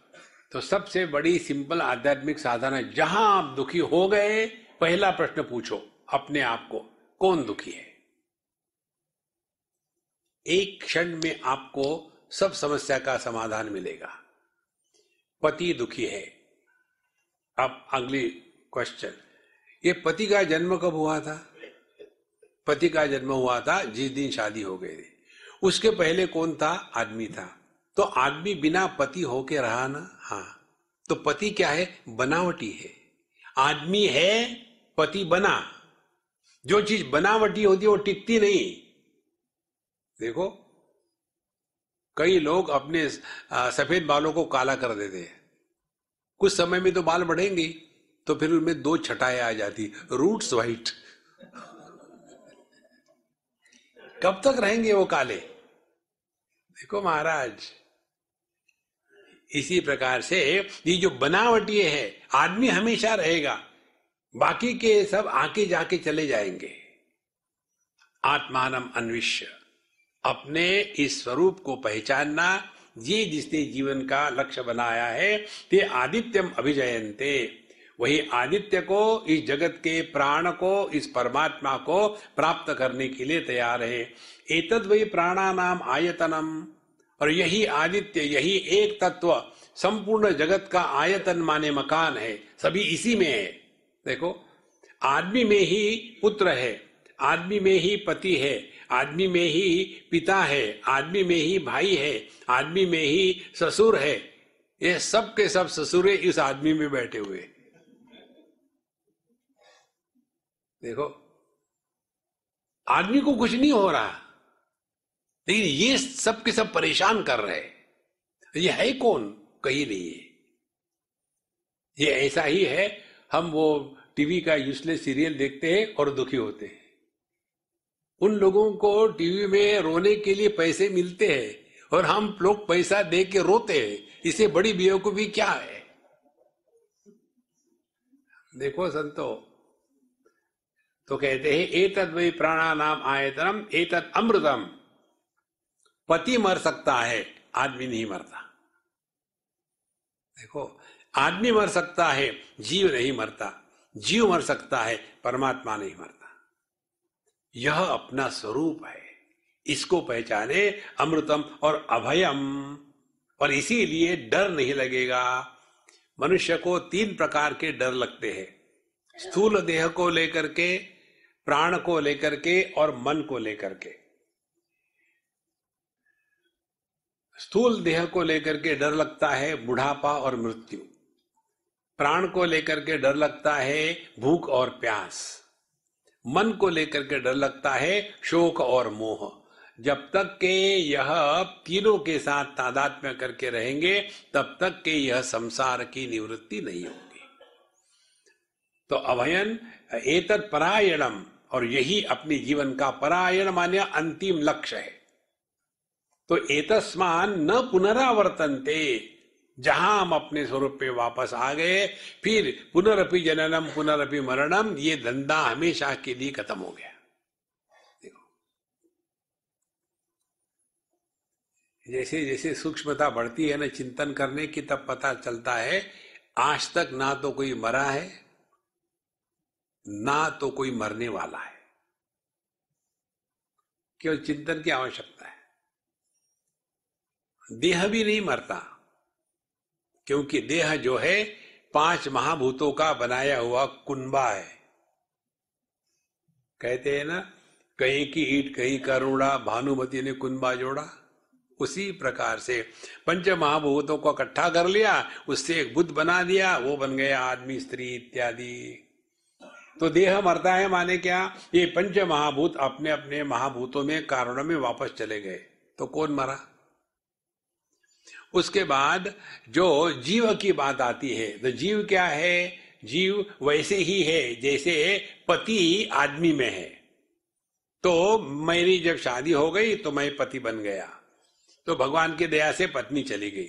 A: तो सबसे बड़ी सिंपल आध्यात्मिक साधना जहाँ आप दुखी हो गए, पहला प्रश्न पूछो अपने आप को, कौन दुखी है? एक क्षण में आपको सब समस्या का समाधान मिलेगा। पति दुखी है। अब अगली क्वेश्चन ये पति का जन्म कब हुआ था? पति का जन्म हुआ था जिस दिन शादी हो गई थी। उसके पहले कौन था? आदमी था। तो आदमी बिना पति होके रहा ना? हाँ। तो पति क्या है? बनावटी है। आदमी है, पति बना। जो चीज़ बनावटी होती है, वो टिकती नहीं। देखो, कई लोग अपने सफ़ेद बालों को काला कर देते हैं। कुछ समय में तो बाल बढ़ेंगे। तो फिर उनमें दो छटाएँ आ जाती रूट्स वाइट कब तक रहेंगे वो काले? देखो महाराज, इसी प्रकार से ये जो बनावटी है, आदमी हमेशा रहेगा, बाकी के सब आके जाके चले जाएँगे। आत्मानम अन्विष्य, अपने इस स्वरूप को पहचानना, ये जिसने जीवन का लक्ष्य बनाया है, ते आदित्यम अभिजयंते वही आदित्य को, इस जगत के प्राण को, इस परमात्मा को प्राप्त करने के लिए तैयार है। एतद वही प्राणानाम आयतनम। और यही आदित्य, यही एक तत्व, संपूर्ण जगत का आयतन माने मकान है। सभी इसी में है। देखो, आदमी में ही पुत्र है, आदमी में ही पति है, आदमी में ही पिता है, आदमी में ही भाई है, आदमी में ही ससुर है। ये सब के सब ससुरे इस आदमी में बैठे हुए देखो, आदमी को कुछ नहीं हो रहा। लेकिन ये सब के सब परेशान कर रहे ये है कौन? कहीं नहीं है। ये ऐसा ही है, हम वो टीवी का यूजलेस सीरियल देखते हैं और दुखी होते हैं। उन लोगों को टीवी में रोने के लिए पैसे मिलते हैं और हम लोग पैसा दे के रोते हैं। इसे बड़ी बेवकूफ़ी क्या है? देखो संतो तो कहते हैं, एतद वही प्राणानाम आयतनम, एतद अमृतम। पति मर सकता है, आदमी नहीं मरता। देखो, आदमी मर सकता है, जीव नहीं मरता। जीव मर सकता है, परमात्मा नहीं मरता। यह अपना स्वरूप है। इसको पहचाने अमृतम और अभयम। और इसीलिए डर नहीं लगेगा। मनुष्य को तीन प्रकार के डर लगते हैं। स्थूल देह को लेकर के प्राण को लेकर के और मन को लेकर के। स्थूल देह को लेकर के डर लगता है बुढ़ापा और मृत्यु। प्राण को लेकर के डर लगता है भूख और प्यास। मन को लेकर के डर लगता है शोक और मोह। जब तक के यह तीनों के साथ तादात्म्य करके रहेंगे, तब तक के यह संसार की निवृत्ति नहीं होगी। तो अभयन, एतत् परायणम। और यही अपने जीवन का परायण मान्य अंतिम लक्ष्य है। तो एतस्मान न पुनरावर्तनते, जहाँ हम अपने स्वरूप पे वापस आ गए, फिर पुनरअपि जननम पुनरअपि मरणम, ये धंधा हमेशा के लिए खत्म हो गया। जैसे जैसे सूक्ष्मता बढ़ती है ना, चिंतन करने की तब पता चलता है, आज तक ना तो कोई मरा है ना तो कोई मरने वाला है। केवल चिंतन की आवश्यकता है। देह भी नहीं मरता, क्योंकि देह जो है, पाँच महाभूतों का बनाया हुआ कुंबा है। कहते हैं ना, कहीं की ईट, कहीं करुणा भानुमति ने कुंबा जोड़ा, उसी प्रकार से पंच महाभूतों को इकट्ठा कर लिया, उससे एक बुद्ध बना दिया, वो बन गया आदमी, स्त्री इत्यादि। तो देह मरता है माने क्या? ये पंच महाभूत अपने अपने महाभूतों में कारणों में वापस चले गए। तो कौन मरा? उसके बाद जो जीव की बात आती है तो जीव क्या है? जीव वैसे ही है, जैसे पति आदमी में है। तो मेरी जब शादी हो गई तो मैं पति बन गया। तो भगवान की दया से पत्नी चली गई।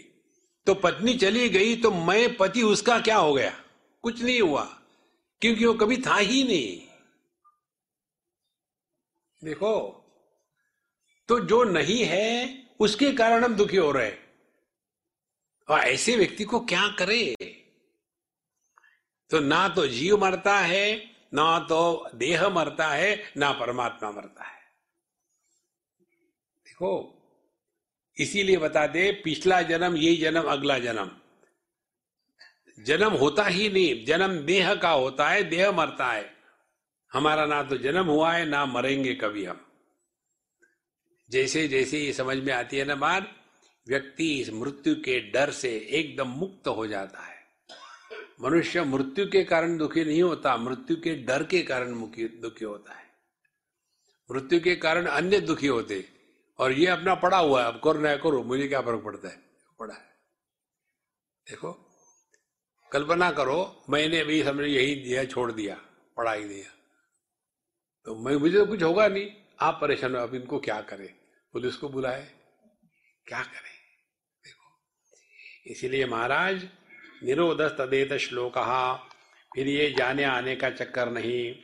A: तो पत्नी चली गई तो मैं पति, उसका क्या हो गया? कुछ नहीं हुआ। क्योंकि वो कभी था ही नहीं। देखो तो जो नहीं है, उसके कारण हम दुखी हो रहे और ऐसे व्यक्ति को क्या करे? तो ना तो जीव मरता है, ना तो देह मरता है, ना परमात्मा मरता है। देखो, इसीलिए बता दे, पिछला जन्म यही जन्म, अगला जन्म। जन्म होता ही नहीं, जन्म देह का होता है, देह मरता है। हमारा ना तो जन्म हुआ है, ना मरेंगे कभी हम। जैसे जैसे ये समझ में आती है ना बात, व्यक्ति इस मृत्यु के डर से एकदम मुक्त हो जाता है। मनुष्य मृत्यु के कारण दुखी नहीं होता, मृत्यु के डर के कारण दुखी होता है। मृत्यु के कारण अन्य दुखी होते, और ये अपना पड़ा हुआ है, अब करो ना करो, मुझे क्या फ़र्क पड़ता है? पड़ा है। देखो कल्पना करो, मैंने भी समझ यही दिया छोड़ दिया, पढ़ाई दिया। तो मैं, मुझे तो कुछ होगा नहीं। आप परेशान हो, अब इनको क्या करें? पुलिस को बुलाए। क्या करें? देखो। इसीलिए महाराज निरोध तदेत श्लोक, फिर ये जाने आने का चक्कर नहीं।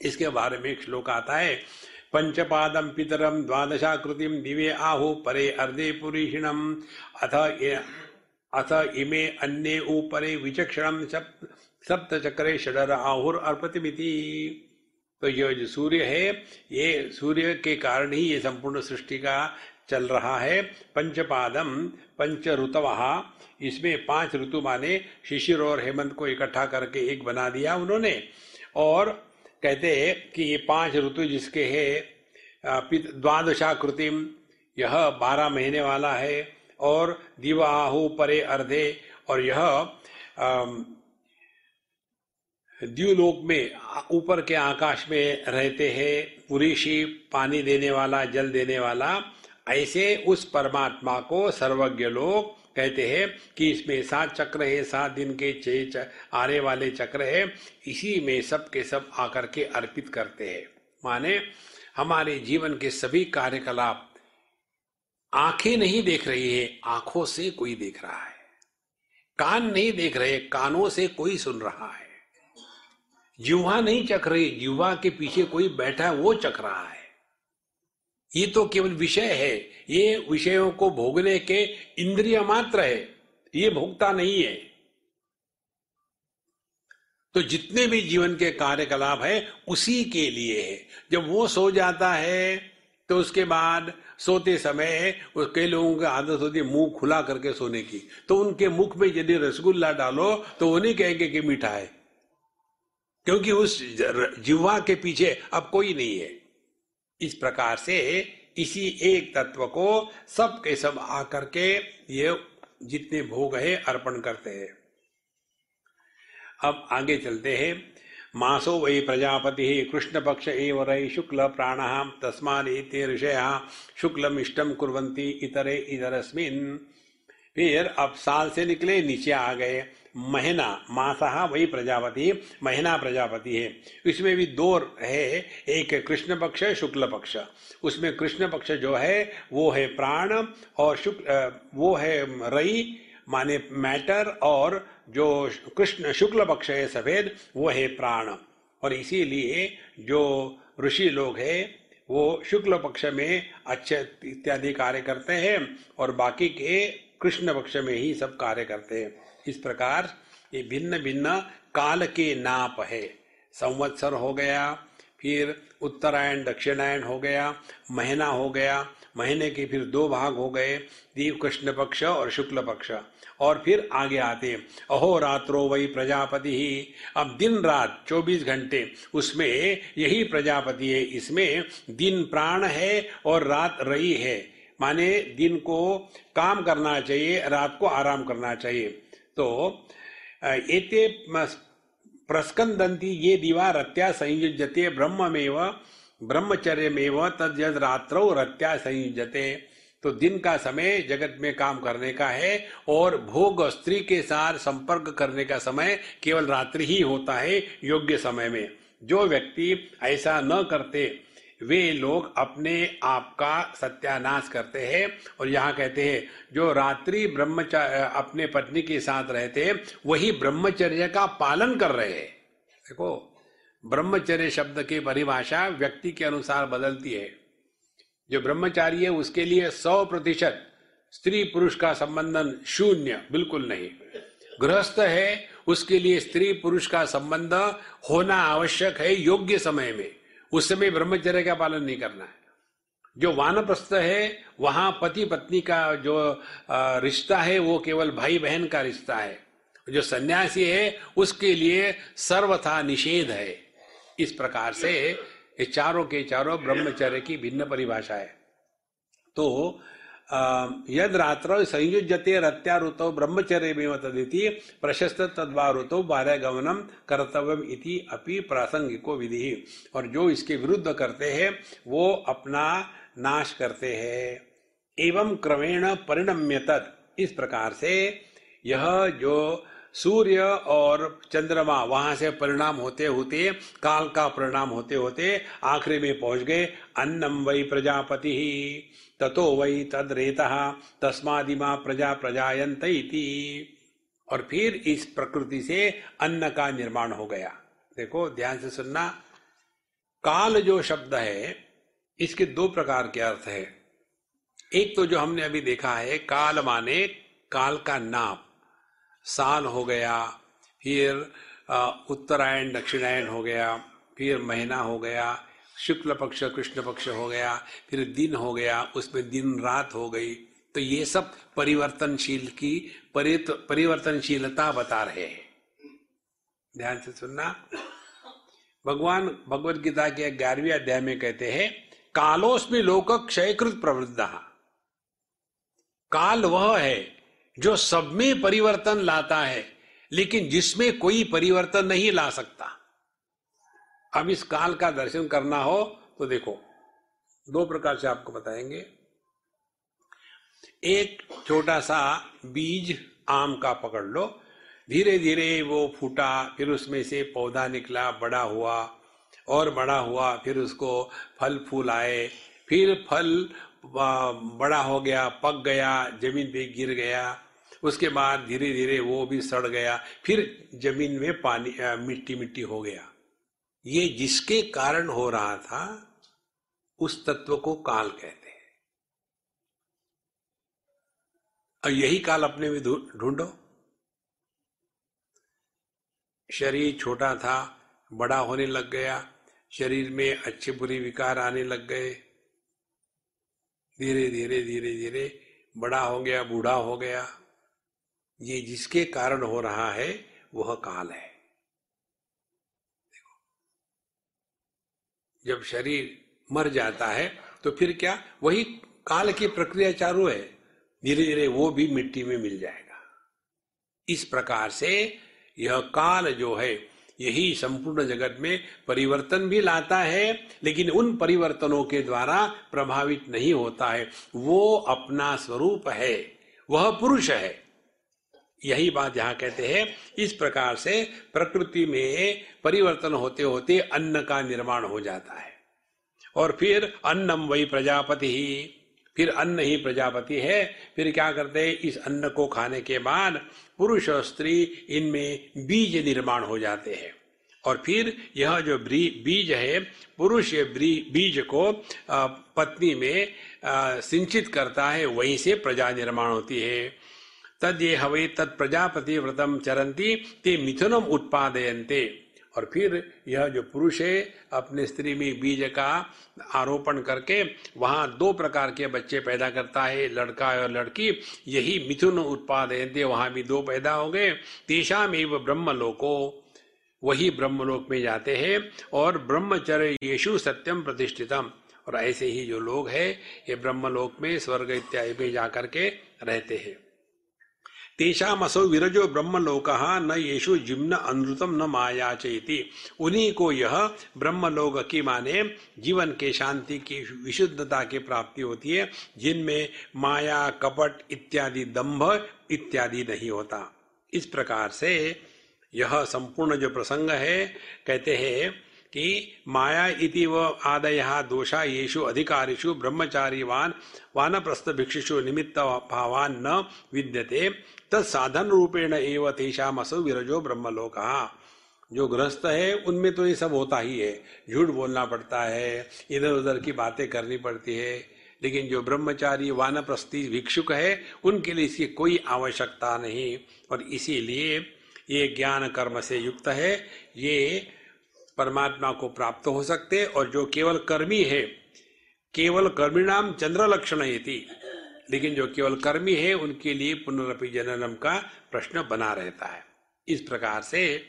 A: इसके बारे में एक श्लोक आता है पंचपादम पितरम द्वादशाकृतिम दिवे आहु परे अर्धे पुरीषिणम। अथ अथ इमे अन्य ऊपरे विचक्षण सप्त चक्रे षडर आहुर अर्पतिमिति। तो ये जो सूर्य है, ये सूर्य के कारण ही ये संपूर्ण सृष्टि का चल रहा है। पंचपादम पंच ऋतवा इसमें पाँच ऋतु माने शिशिर और हेमंत को इकट्ठा करके एक बना दिया उन्होंने। और कहते हैं कि ये पाँच ऋतु जिसके है द्वादशाकृतिम, यह बारह महीने वाला है। और दिवाहु परे अर्धे, और यह द्यूलोक में, ऊपर के आकाश में रहते हैं पुरीशी पानी देने वाला, जल देने वाला, ऐसे उस परमात्मा को सर्वज्ञ लोग कहते हैं कि इसमें सात चक्र है, सात दिन के छह आने वाले चक्र है, इसी में सब के सब आकर के अर्पित करते हैं। माने, हमारे जीवन के सभी कार्यकलाप आँखें नहीं देख रही है, आँखों से कोई देख रहा है। कान नहीं देख रहे, कानों से कोई सुन रहा है। जुहा नहीं चख रही जुहा के पीछे कोई बैठा है, वो चख रहा है। ये तो केवल विषय है। ये विषयों को भोगने के इंद्रिय मात्र है। ये भोगता नहीं है। तो जितने भी जीवन के कार्यकलाप है, उसी के लिए है। जब वो सो जाता है तो उसके बाद सोते समय कई लोगों की आदत होती है मुँह खुला करके सोने की। तो उनके मुख में यदि रसगुल्ला डालो तो वो नहीं कहेंगे कि मीठा है। क्योंकि उस जिह्वा के पीछे अब कोई नहीं है। इस प्रकार से इसी एक तत्व को सब के सब आकर के ये जितने भोग है, अर्पण करते हैं। अब आगे चलते हैं। मासो वही प्रजापति कृष्ण पक्ष एव शुक्ल प्राण तस्मान ऋषय शुक्लम इष्टम इतरे इधरस्मिन फिर अब साल से निकले, नीचे आ गए। महीना, मासा वही प्रजापति, महीना प्रजापति है। इसमें भी दो है, एक कृष्ण पक्ष शुक्ल पक्ष उसमें कृष्ण पक्ष जो है, वो है प्राण और शुक्ल वो है रई, माने मैटर और जो कृष्ण शुक्ल पक्ष है सफ़ेद, वो है प्राण। और इसीलिए जो ऋषि लोग है, वो शुक्ल पक्ष में अच्छे इत्यादि कार्य करते हैं और बाकी के कृष्ण पक्ष में ही सब कार्य करते हैं। इस प्रकार ये भिन्न भिन्न काल के नाप है। संवत्सर हो गया, फिर उत्तरायण दक्षिणायन हो गया, महीना हो गया, महीने के फिर दो भाग हो गए दीप कृष्ण पक्ष और शुक्ल पक्ष। और फिर आगे आते अहो, रात्रो वही प्रजापति। ही अब दिन रात 24 घंटे, उसमें यही प्रजापति है। इसमें दिन प्राण है और रात रई है। माने दिन को काम करना चाहिए, रात को आराम करना चाहिए। तो एते प्रस्कंदंती ये दिवा रत्या संयुजते ब्रह्ममेव, ब्रह्मचर्यमेव तद रात्रो रत्या संयुजते तो दिन का समय जगत में काम करने का है और भोग स्त्री के साथ संपर्क करने का समय केवल रात्रि ही होता है योग्य समय में। जो व्यक्ति ऐसा न करते, वे लोग अपने आप का सत्यानाश करते हैं और यहाँ कहते हैं, जो रात्रि ब्रह्मचर्य अपने पत्नी के साथ रहते हैं, वही ब्रह्मचर्य का पालन कर रहे हैं। देखो, ब्रह्मचर्य शब्द की परिभाषा व्यक्ति के अनुसार बदलती है। जो ब्रह्मचारी है, उसके लिए सौ प्रतिशत स्त्री पुरुष का संबंधन शून्य, बिल्कुल नहीं। गृहस्थ है, उसके लिए स्त्री पुरुष का संबंध होना आवश्यक है योग्य समय में। उस समय ब्रह्मचर्य का पालन नहीं करना है। जो वानप्रस्थ है, वहाँ पति पत्नी का जो रिश्ता है, वो केवल भाई बहन का रिश्ता है। जो सन्यासी है, उसके लिए सर्वथा निषेध है। इस प्रकार से ये चारों के चारों ब्रह्मचर्य की भिन्न परिभाषा है। तो यद रात्र संयुजते रत्यारुतो ब्रह्मचर्य में तदिति प्रशस्त तद्वा बारह गमनम कर्तव्यम इति अपि प्रासंगिको विधि। और जो इसके विरुद्ध करते हैं, वो अपना नाश करते हैं। एवं क्रमेण परिणम्य तद इस प्रकार से यह जो सूर्य और चंद्रमा वहाँ से परिणाम होते होते, काल का परिणाम होते होते आखिरी में पहुँच गए, अन्नम वही प्रजापति ही ततो वही तद रेता तस्मादिमा प्रजा प्रजायंत और फिर इस प्रकृति से अन्न का निर्माण हो गया। देखो, ध्यान से सुनना, काल जो शब्द है, इसके दो प्रकार के अर्थ है। एक तो जो हमने अभी देखा है, काल माने काल का नाप। साल हो गया, फिर उत्तरायण, दक्षिणायन हो गया, फिर महीना हो गया, शुक्ल पक्ष, कृष्ण पक्ष हो गया, फिर दिन हो गया, उसमें दिन रात हो गई। तो ये सब परिवर्तनशील की परिवर्तनशीलता बता रहे हैं। ध्यान से सुनना। भगवान, भगवत गीता के ग्यारहवीं अध्याय में कहते हैं, कालोस्मी लोक क्षयकृत प्रवृद्ध काल वह है जो सब में परिवर्तन लाता है, लेकिन जिसमें कोई परिवर्तन नहीं ला सकता। अब इस काल का दर्शन करना हो तो देखो, दो प्रकार से आपको बताएँगे। एक छोटा सा बीज आम का पकड़ लो धीरे धीरे वो फूटा, फिर उसमें से पौधा निकला, बड़ा हुआ, और बड़ा हुआ, फिर उसको फल फूल आए, फिर फल बड़ा हो गया, पक गया, ज़मीन पे गिर गया उसके बाद धीरे धीरे वो भी सड़ गया, फिर ज़मीन में पानी मिट्टी मिट्टी हो गया। ये जिसके कारण हो रहा था, उस तत्व को काल कहते हैं। और यही काल अपने में ढूंढो। शरीर छोटा था, बड़ा होने लग गया, शरीर में अच्छे बुरे विकार आने लग गए। धीरे धीरे धीरे धीरे बड़ा हो गया, बूढ़ा हो गया। ये जिसके कारण हो रहा है, वह काल है। देखो। जब शरीर मर जाता है तो फिर क्या? वही काल की प्रक्रिया चालू है। धीरे धीरे वो भी मिट्टी में मिल जाएगा। इस प्रकार से यह काल जो है, यही संपूर्ण जगत में परिवर्तन भी लाता है, लेकिन उन परिवर्तनों के द्वारा प्रभावित नहीं होता है। वो अपना स्वरूप है। वह पुरुष है। यही बात यहाँ कहते हैं, इस प्रकार से प्रकृति में परिवर्तन होते होते अन्न का निर्माण हो जाता है। और फिर अन्नम वही प्रजापति ही, फिर अन्न ही प्रजापति है, फिर क्या करते हैं, इस अन्न को खाने के बाद पुरुष और स्त्री इनमें बीज निर्माण हो जाते हैं। और फिर यह जो बीज है, पुरुष बीज को पत्नी में सिंचित करता है, वहीं से प्रजा निर्माण होती है। तद ये हवे तत् प्रजापति व्रतम चरंती ते मिथुनम उत्पादयन्ते। और फिर यह जो पुरुष है अपने स्त्री में बीज का आरोपण करके वहाँ दो प्रकार के बच्चे पैदा करता है, लड़का और लड़की। यही मिथुन उत्पादयन्ते, वहाँ भी दो पैदा हो गए। तेषाम एवं ब्रह्मलोको। वही ब्रह्मलोक में जाते हैं और ब्रह्मचर्य येषु सत्यम प्रतिष्ठितम। और ऐसे ही जो लोग हैं, ये ब्रह्मलोक में स्वर्ग इत्यादि में जाकर के रहते हैं। तेषामसो विरजो ब्रह्मलोक, न येषु जिम्न अनृतम न माया चेती। उन्हीं को यह ब्रह्मलोक की माने जीवन के शांति की विशुद्धता की प्राप्ति होती है, जिनमें माया, कपट इत्यादि दंभ इत्यादि नहीं होता। इस प्रकार से यह संपूर्ण जो प्रसंग है, कहते हैं कि माया इति व आदय दोषा येषु अधिकारिषु ब्रह्मचारीवान, वानप्रस्थ भिक्षुषु निमित्त भावान न विद्यते। तत्साधन रूपेण एव तेषाम असु विरजो ब्रह्मलोक। जो गृहस्थ है, उनमें तो ये सब होता ही है। झूठ बोलना पड़ता है इधर उधर की बातें करनी पड़ती है। लेकिन जो ब्रह्मचारी वानप्रस्थी भिक्षुक है, उनके लिए इसकी कोई आवश्यकता नहीं। और इसीलिए ये ज्ञान कर्म से युक्त है। ये परमात्मा को प्राप्त हो सकते और जो केवल कर्मी है, केवल कर्मिणाम चंद्र लक्षण लेकिन जो केवल कर्मी है, उनके लिए पुनरपि जननम का प्रश्न बना रहता है। इस प्रकार से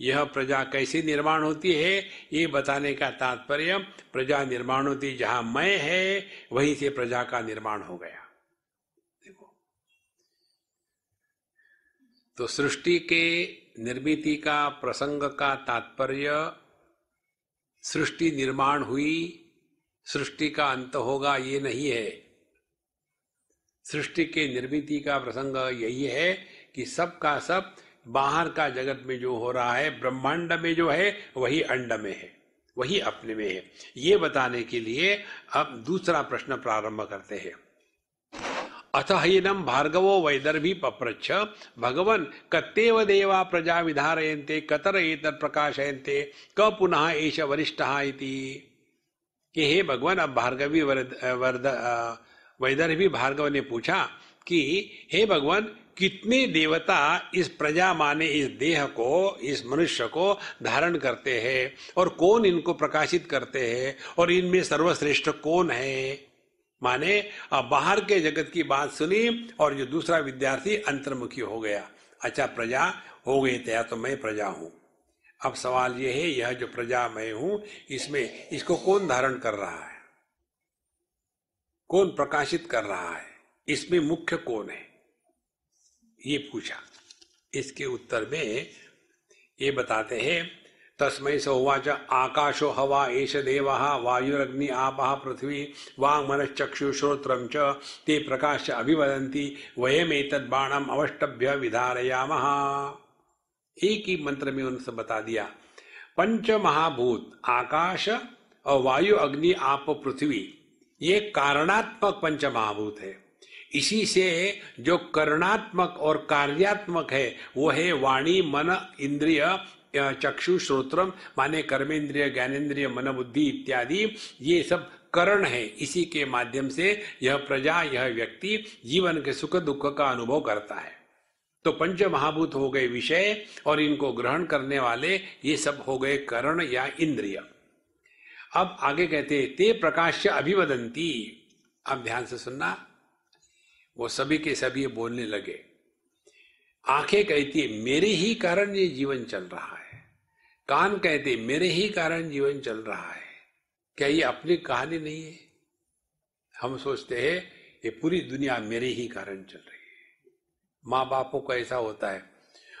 A: यह प्रजा कैसे निर्माण होती है, ये बताने का तात्पर्य प्रजा निर्माण होती जहाँ मैं है, वहीं से प्रजा का निर्माण हो गया। देखो। तो सृष्टि के निर्मिति का प्रसंग का तात्पर्य, सृष्टि निर्माण हुई, सृष्टि का अंत होगा, ये नहीं है। सृष्टि के निर्मिति का प्रसंग यही है कि सब का सब बाहर का जगत में जो हो रहा है ब्रह्मांड में जो है वही अंड में है वही अपने में है। ये बताने के लिए अब दूसरा प्रश्न प्रारंभ करते हैं। अथ हीनम भार्गवो वैदर्भी पप्रच्छ भगवन कत्तेव देवा प्रजा विधारयन्ते कतर एतत् प्रकाशयन्ते क पुनः एष वरिष्ठ कि हे भगवान अब भार्गवी वर्द, वर्द वैदर्भी भार्गव ने पूछा कि, हे भगवान, कितने देवता इस प्रजा माने इस देह को, इस मनुष्य को धारण करते हैं? और कौन इनको प्रकाशित करते हैं? और इनमें सर्वश्रेष्ठ कौन है? माने, अब बाहर के जगत की बात सुनी और जो दूसरा विद्यार्थी अंतर्मुखी हो गया। अच्छा प्रजा, हो गई तया तो मैं प्रजा हूँ। अब सवाल यह है, यह जो प्रजा मैं हूँ, इसमें इसको कौन धारण कर रहा है? कौन प्रकाशित कर रहा है? इसमें मुख्य कौन है? ये पूछा। इसके उत्तर में ये बताते हैं, तस्मै उवाच आकाशो हवा एष देव, वायुरग्नि आप पृथ्वी वांग मनश्चक्षु श्रोत्रम च, ते प्रकाश अभिवदंती वयमेतद बाणम अवष्टभ्य विधारयाम। एक ही मंत्र में उनसे बता दिया पंच महाभूत आकाश और वायु अग्नि आप पृथ्वी। ये कारणात्मक पंच महाभूत है। इसी से जो करणात्मक और कार्यात्मक है, वो है वाणी, मन, इंद्रिय चक्षु, श्रोत्रम, माने कर्मेंद्रिय ज्ञानेन्द्रिय मन बुद्धि इत्यादि, ये सब करण है। इसी के माध्यम से यह प्रजा, यह व्यक्ति जीवन के सुख दुख का अनुभव करता है। तो पंच महाभूत हो गए विषय और इनको ग्रहण करने वाले ये सब हो गए करण या इंद्रिय। अब आगे कहते ते प्रकाश अभिवदंती। अब ध्यान से सुनना, वो सभी के सभी बोलने लगे। आँखें कहती है, मेरे ही कारण ये जीवन चल रहा है। कान कहते मेरे ही कारण जीवन चल रहा है। क्या ये अपनी कहानी नहीं है? हम सोचते हैं, ये पूरी दुनिया मेरे ही कारण चल रही है। माँ बापों को ऐसा होता है।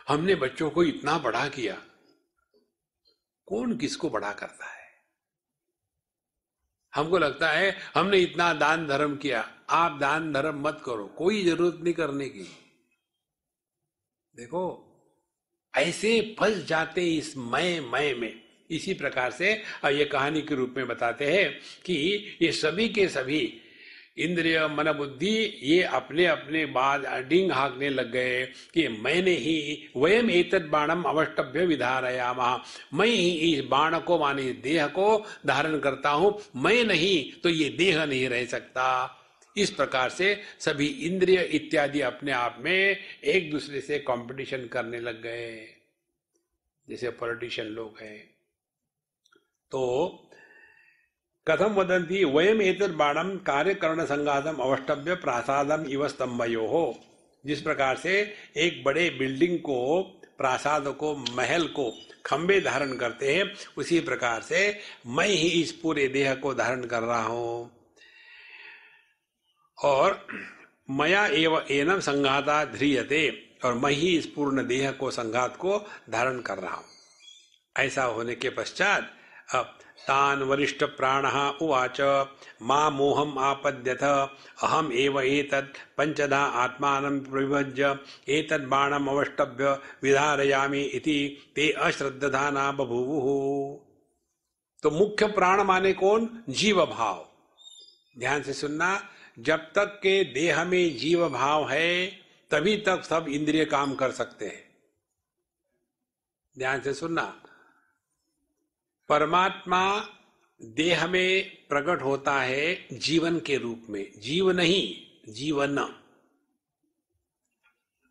A: हमने बच्चों को इतना बड़ा किया, कौन किसको बड़ा करता है? हमको लगता है हमने इतना दान धर्म किया। आप दान धर्म मत करो। कोई ज़रूरत नहीं करने की। देखो, ऐसे फंस जाते इस मय मय में। इसी प्रकार से ये कहानी के रूप में बताते हैं कि ये सभी के सभी इंद्रिय मन बुद्धि, ये अपने अपने बाद डिंग हाकने लग गए कि मैंने ही वयम एतद बाणम अवष्टभ्य विधारयामा। मैं ही इस बाण को, माने देह को धारण करता हूँ। मैं नहीं तो ये देह नहीं रह सकता। इस प्रकार से सभी इंद्रिय इत्यादि अपने आप में एक दूसरे से कंपटीशन करने लग गए। जैसे पॉलिटिशियन लोग हैं। तो कथम वदंती वयम एतद बाणम संघातम अवष्टभ्य प्रासादम इव स्तंभयो हो जिस प्रकार से एक बड़े बिल्डिंग को प्रासाद को महल को खंबे धारण करते हैं, उसी प्रकार से मैं ही इस पूरे देह को धारण कर रहा हूँ। और मया एव एनम संघाता ध्रियते, और मैं ही इस पूर्ण देह को संघात को धारण कर रहा हूँ। ऐसा होने के पश्चात अब तान वरिष्ठ प्राण उवाच, माँ मोहम आपद्यथ, अहम एव एतत् पंचधा आत्मान प्रविभज्य एतत् बाणम अवष्टभ्य विधारयामी इति ते अश्रद्धाना बभूवु। तो मुख्य प्राण माने कौन? जीव भाव ध्यान से सुनना, जब तक के देह में जीव भाव है, तभी तक सब इंद्रिय काम कर सकते हैं। ध्यान से सुनना परमात्मा देह में प्रकट होता है जीवन के रूप में। जीव नहीं, जीवन।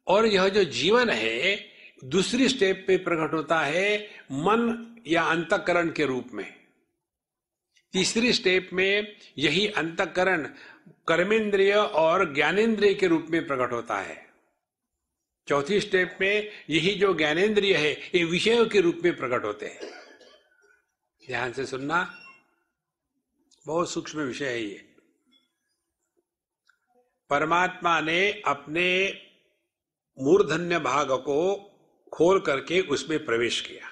A: और यह जो जीवन है, दूसरी स्टेप पे प्रकट होता है मन या अंतकरण के रूप में। तीसरी स्टेप में यही अंतकरण कर्मेंद्रिय और ज्ञानेन्द्रिय के रूप में प्रकट होता है। चौथी स्टेप में यही जो ज्ञानेन्द्रिय है, ये विषयों के रूप में प्रकट होते हैं। ध्यान से सुनना। बहुत सूक्ष्म विषय है ये। परमात्मा ने अपने मूर्धन्य भाग को खोल करके उसमें प्रवेश किया।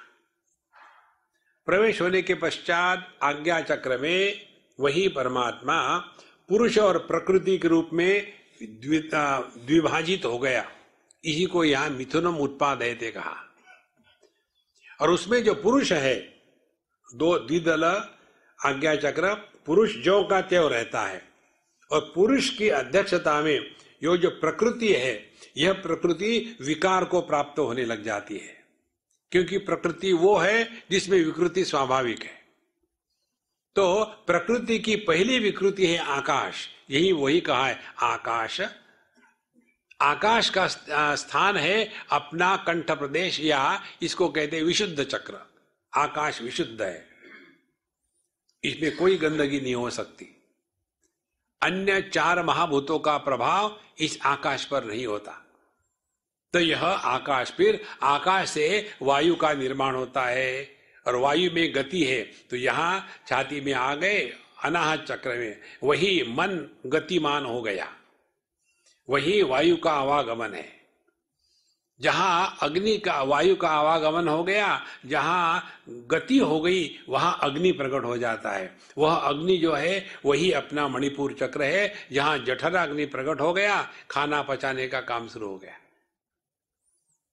A: प्रवेश होने के पश्चात आज्ञा चक्र में वही परमात्मा पुरुष और प्रकृति के रूप में द्विभाजित हो गया। इसी को यहाँ मिथुनम उत्पाद है कहा। और उसमें जो पुरुष है दो द्विदल आज्ञा चक्र, पुरुष जो का त्यों रहता है। और पुरुष की अध्यक्षता में यो जो प्रकृति है, यह प्रकृति विकार को प्राप्त होने लग जाती है। क्योंकि प्रकृति वो है जिसमें विकृति स्वाभाविक है। तो प्रकृति की पहली विकृति है आकाश। यही वही कहा है, आकाश। आकाश का स्थान है अपना कंठ प्रदेश या इसको कहते हैं विशुद्ध चक्र। आकाश विशुद्ध है। इसमें कोई गंदगी नहीं हो सकती। अन्य चार महाभूतों का प्रभाव इस आकाश पर नहीं होता। तो यह आकाश फिर आकाश से वायु का निर्माण होता है और वायु में गति है। तो यहाँ छाती में आ गए अनाहत चक्र में। वही मन गतिमान हो गया। वही वायु का आवागमन है। जहाँ अग्नि का, वायु का आवागमन हो गया, जहाँ गति हो गई, वहाँ अग्नि प्रकट हो जाता है। वह अग्नि जो है, वही अपना मणिपुर चक्र है, जहाँ जठर अग्नि प्रकट हो गया, खाना पचाने का काम शुरू हो गया।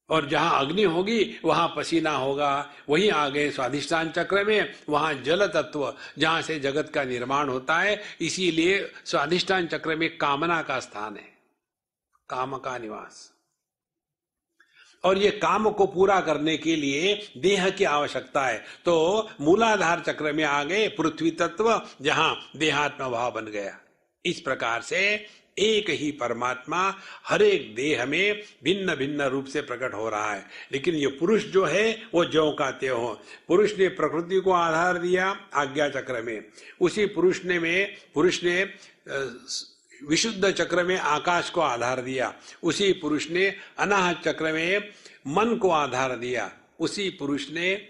A: और जहाँ अग्नि होगी, वहाँ पसीना होगा। वही गए स्वाधिष्ठान चक्र में, वहाँ जल तत्व, जहाँ से जगत का निर्माण होता है, इसीलिए स्वाधिष्ठान चक्र में कामना का स्थान है। काम का निवास। और ये काम को पूरा करने के लिए देह की आवश्यकता है। तो मूलाधार चक्र में आ गए पृथ्वी तत्व, जहाँ देहात्म भाव बन गया। इस प्रकार से एक ही परमात्मा हर एक देह में भिन्न भिन्न रूप से प्रकट हो रहा है। लेकिन ये पुरुष जो है, वो ज्यो का त्यो हो। पुरुष ने प्रकृति को आधार दिया आज्ञा चक्र में। उसी पुरुष ने में, पुरुष ने विशुद्ध चक्र में आकाश को आधार दिया। उसी पुरुष ने अनाह चक्र में मन को आधार दिया। उसी पुरुष ने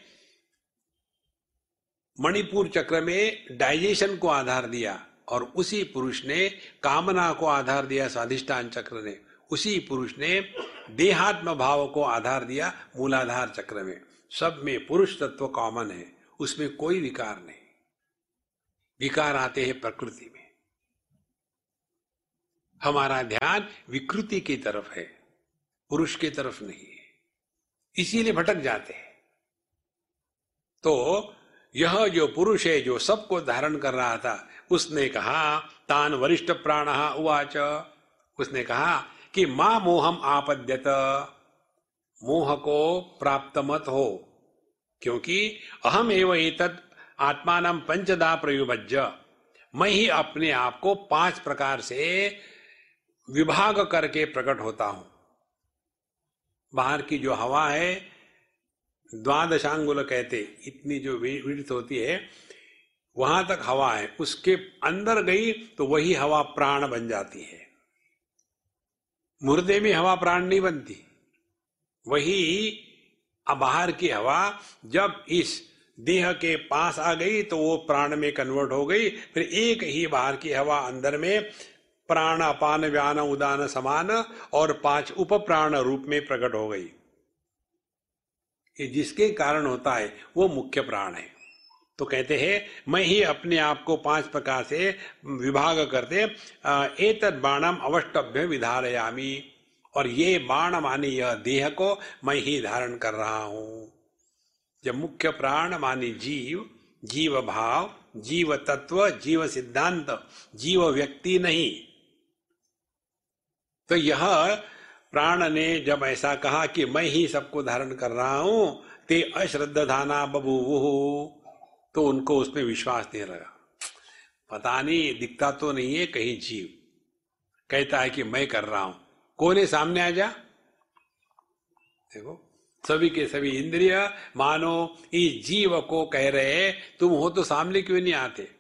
A: मणिपुर चक्र में डाइजेशन को आधार दिया और उसी पुरुष ने कामना को आधार दिया, स्वाधिष्ठान चक्र ने। उसी पुरुष ने देहात्म भाव को आधार दिया मूलाधार चक्र में। सब में पुरुष तत्व कॉमन है, उसमें कोई विकार नहीं। विकार आते हैं प्रकृति में। हमारा ध्यान विकृति की तरफ़ है, पुरुष की तरफ़ नहीं है। इसीलिए भटक जाते हैं। तो यह जो पुरुष है, जो सबको धारण कर रहा था, उसने कहा, तान वरिष्ठ प्राण उवाच। उसने कहा कि माँ मोहम आपद्यत, मोह को प्राप्त मत हो, क्योंकि अहम एवं एतद आत्मान पंचदा प्रयुभज्य। मैं ही अपने आप को पाँच प्रकार से विभाग करके प्रकट होता हूँ। बाहर की जो हवा है, द्वादशांगुल कहते, इतनी जो विड़त होती है, वहाँ तक हवा है। उसके अंदर गई तो वही हवा प्राण बन जाती है। मुर्दे में हवा प्राण नहीं बनती। वही बाहर की हवा, जब इस देह के पास आ गई तो वो प्राण में कन्वर्ट हो गई, फिर एक ही बाहर की हवा अंदर में प्राण अपान व्यान उदान समान और पाँच उप प्राण रूप में प्रकट हो गई। ये जिसके कारण होता है, वो मुख्य प्राण है। तो कहते हैं, मैं ही अपने आप को पाँच प्रकार से विभाग करते एतद बाणम अवष्टभ्य विधारयामी। और ये बाण मानी यह देह को मैं ही धारण कर रहा हूँ। जब मुख्य प्राण मानी जीव जीव भाव, जीव तत्व, जीव सिद्धांत, जीव व्यक्ति नहीं तो यह प्राण ने जब ऐसा कहा कि मैं ही सबको धारण कर रहा हूँ, ते अश्रद्धाना बबू तो उनको उसमें विश्वास नहीं लगा। पता नहीं, दिखता तो नहीं है कहीं जीव। कहता है कि मैं कर रहा हूँ। कोने सामने आ जा? देखो, सभी के सभी इंद्रिय, मानो, इस जीव को कह रहे तुम हो तो सामने क्यों नहीं आते?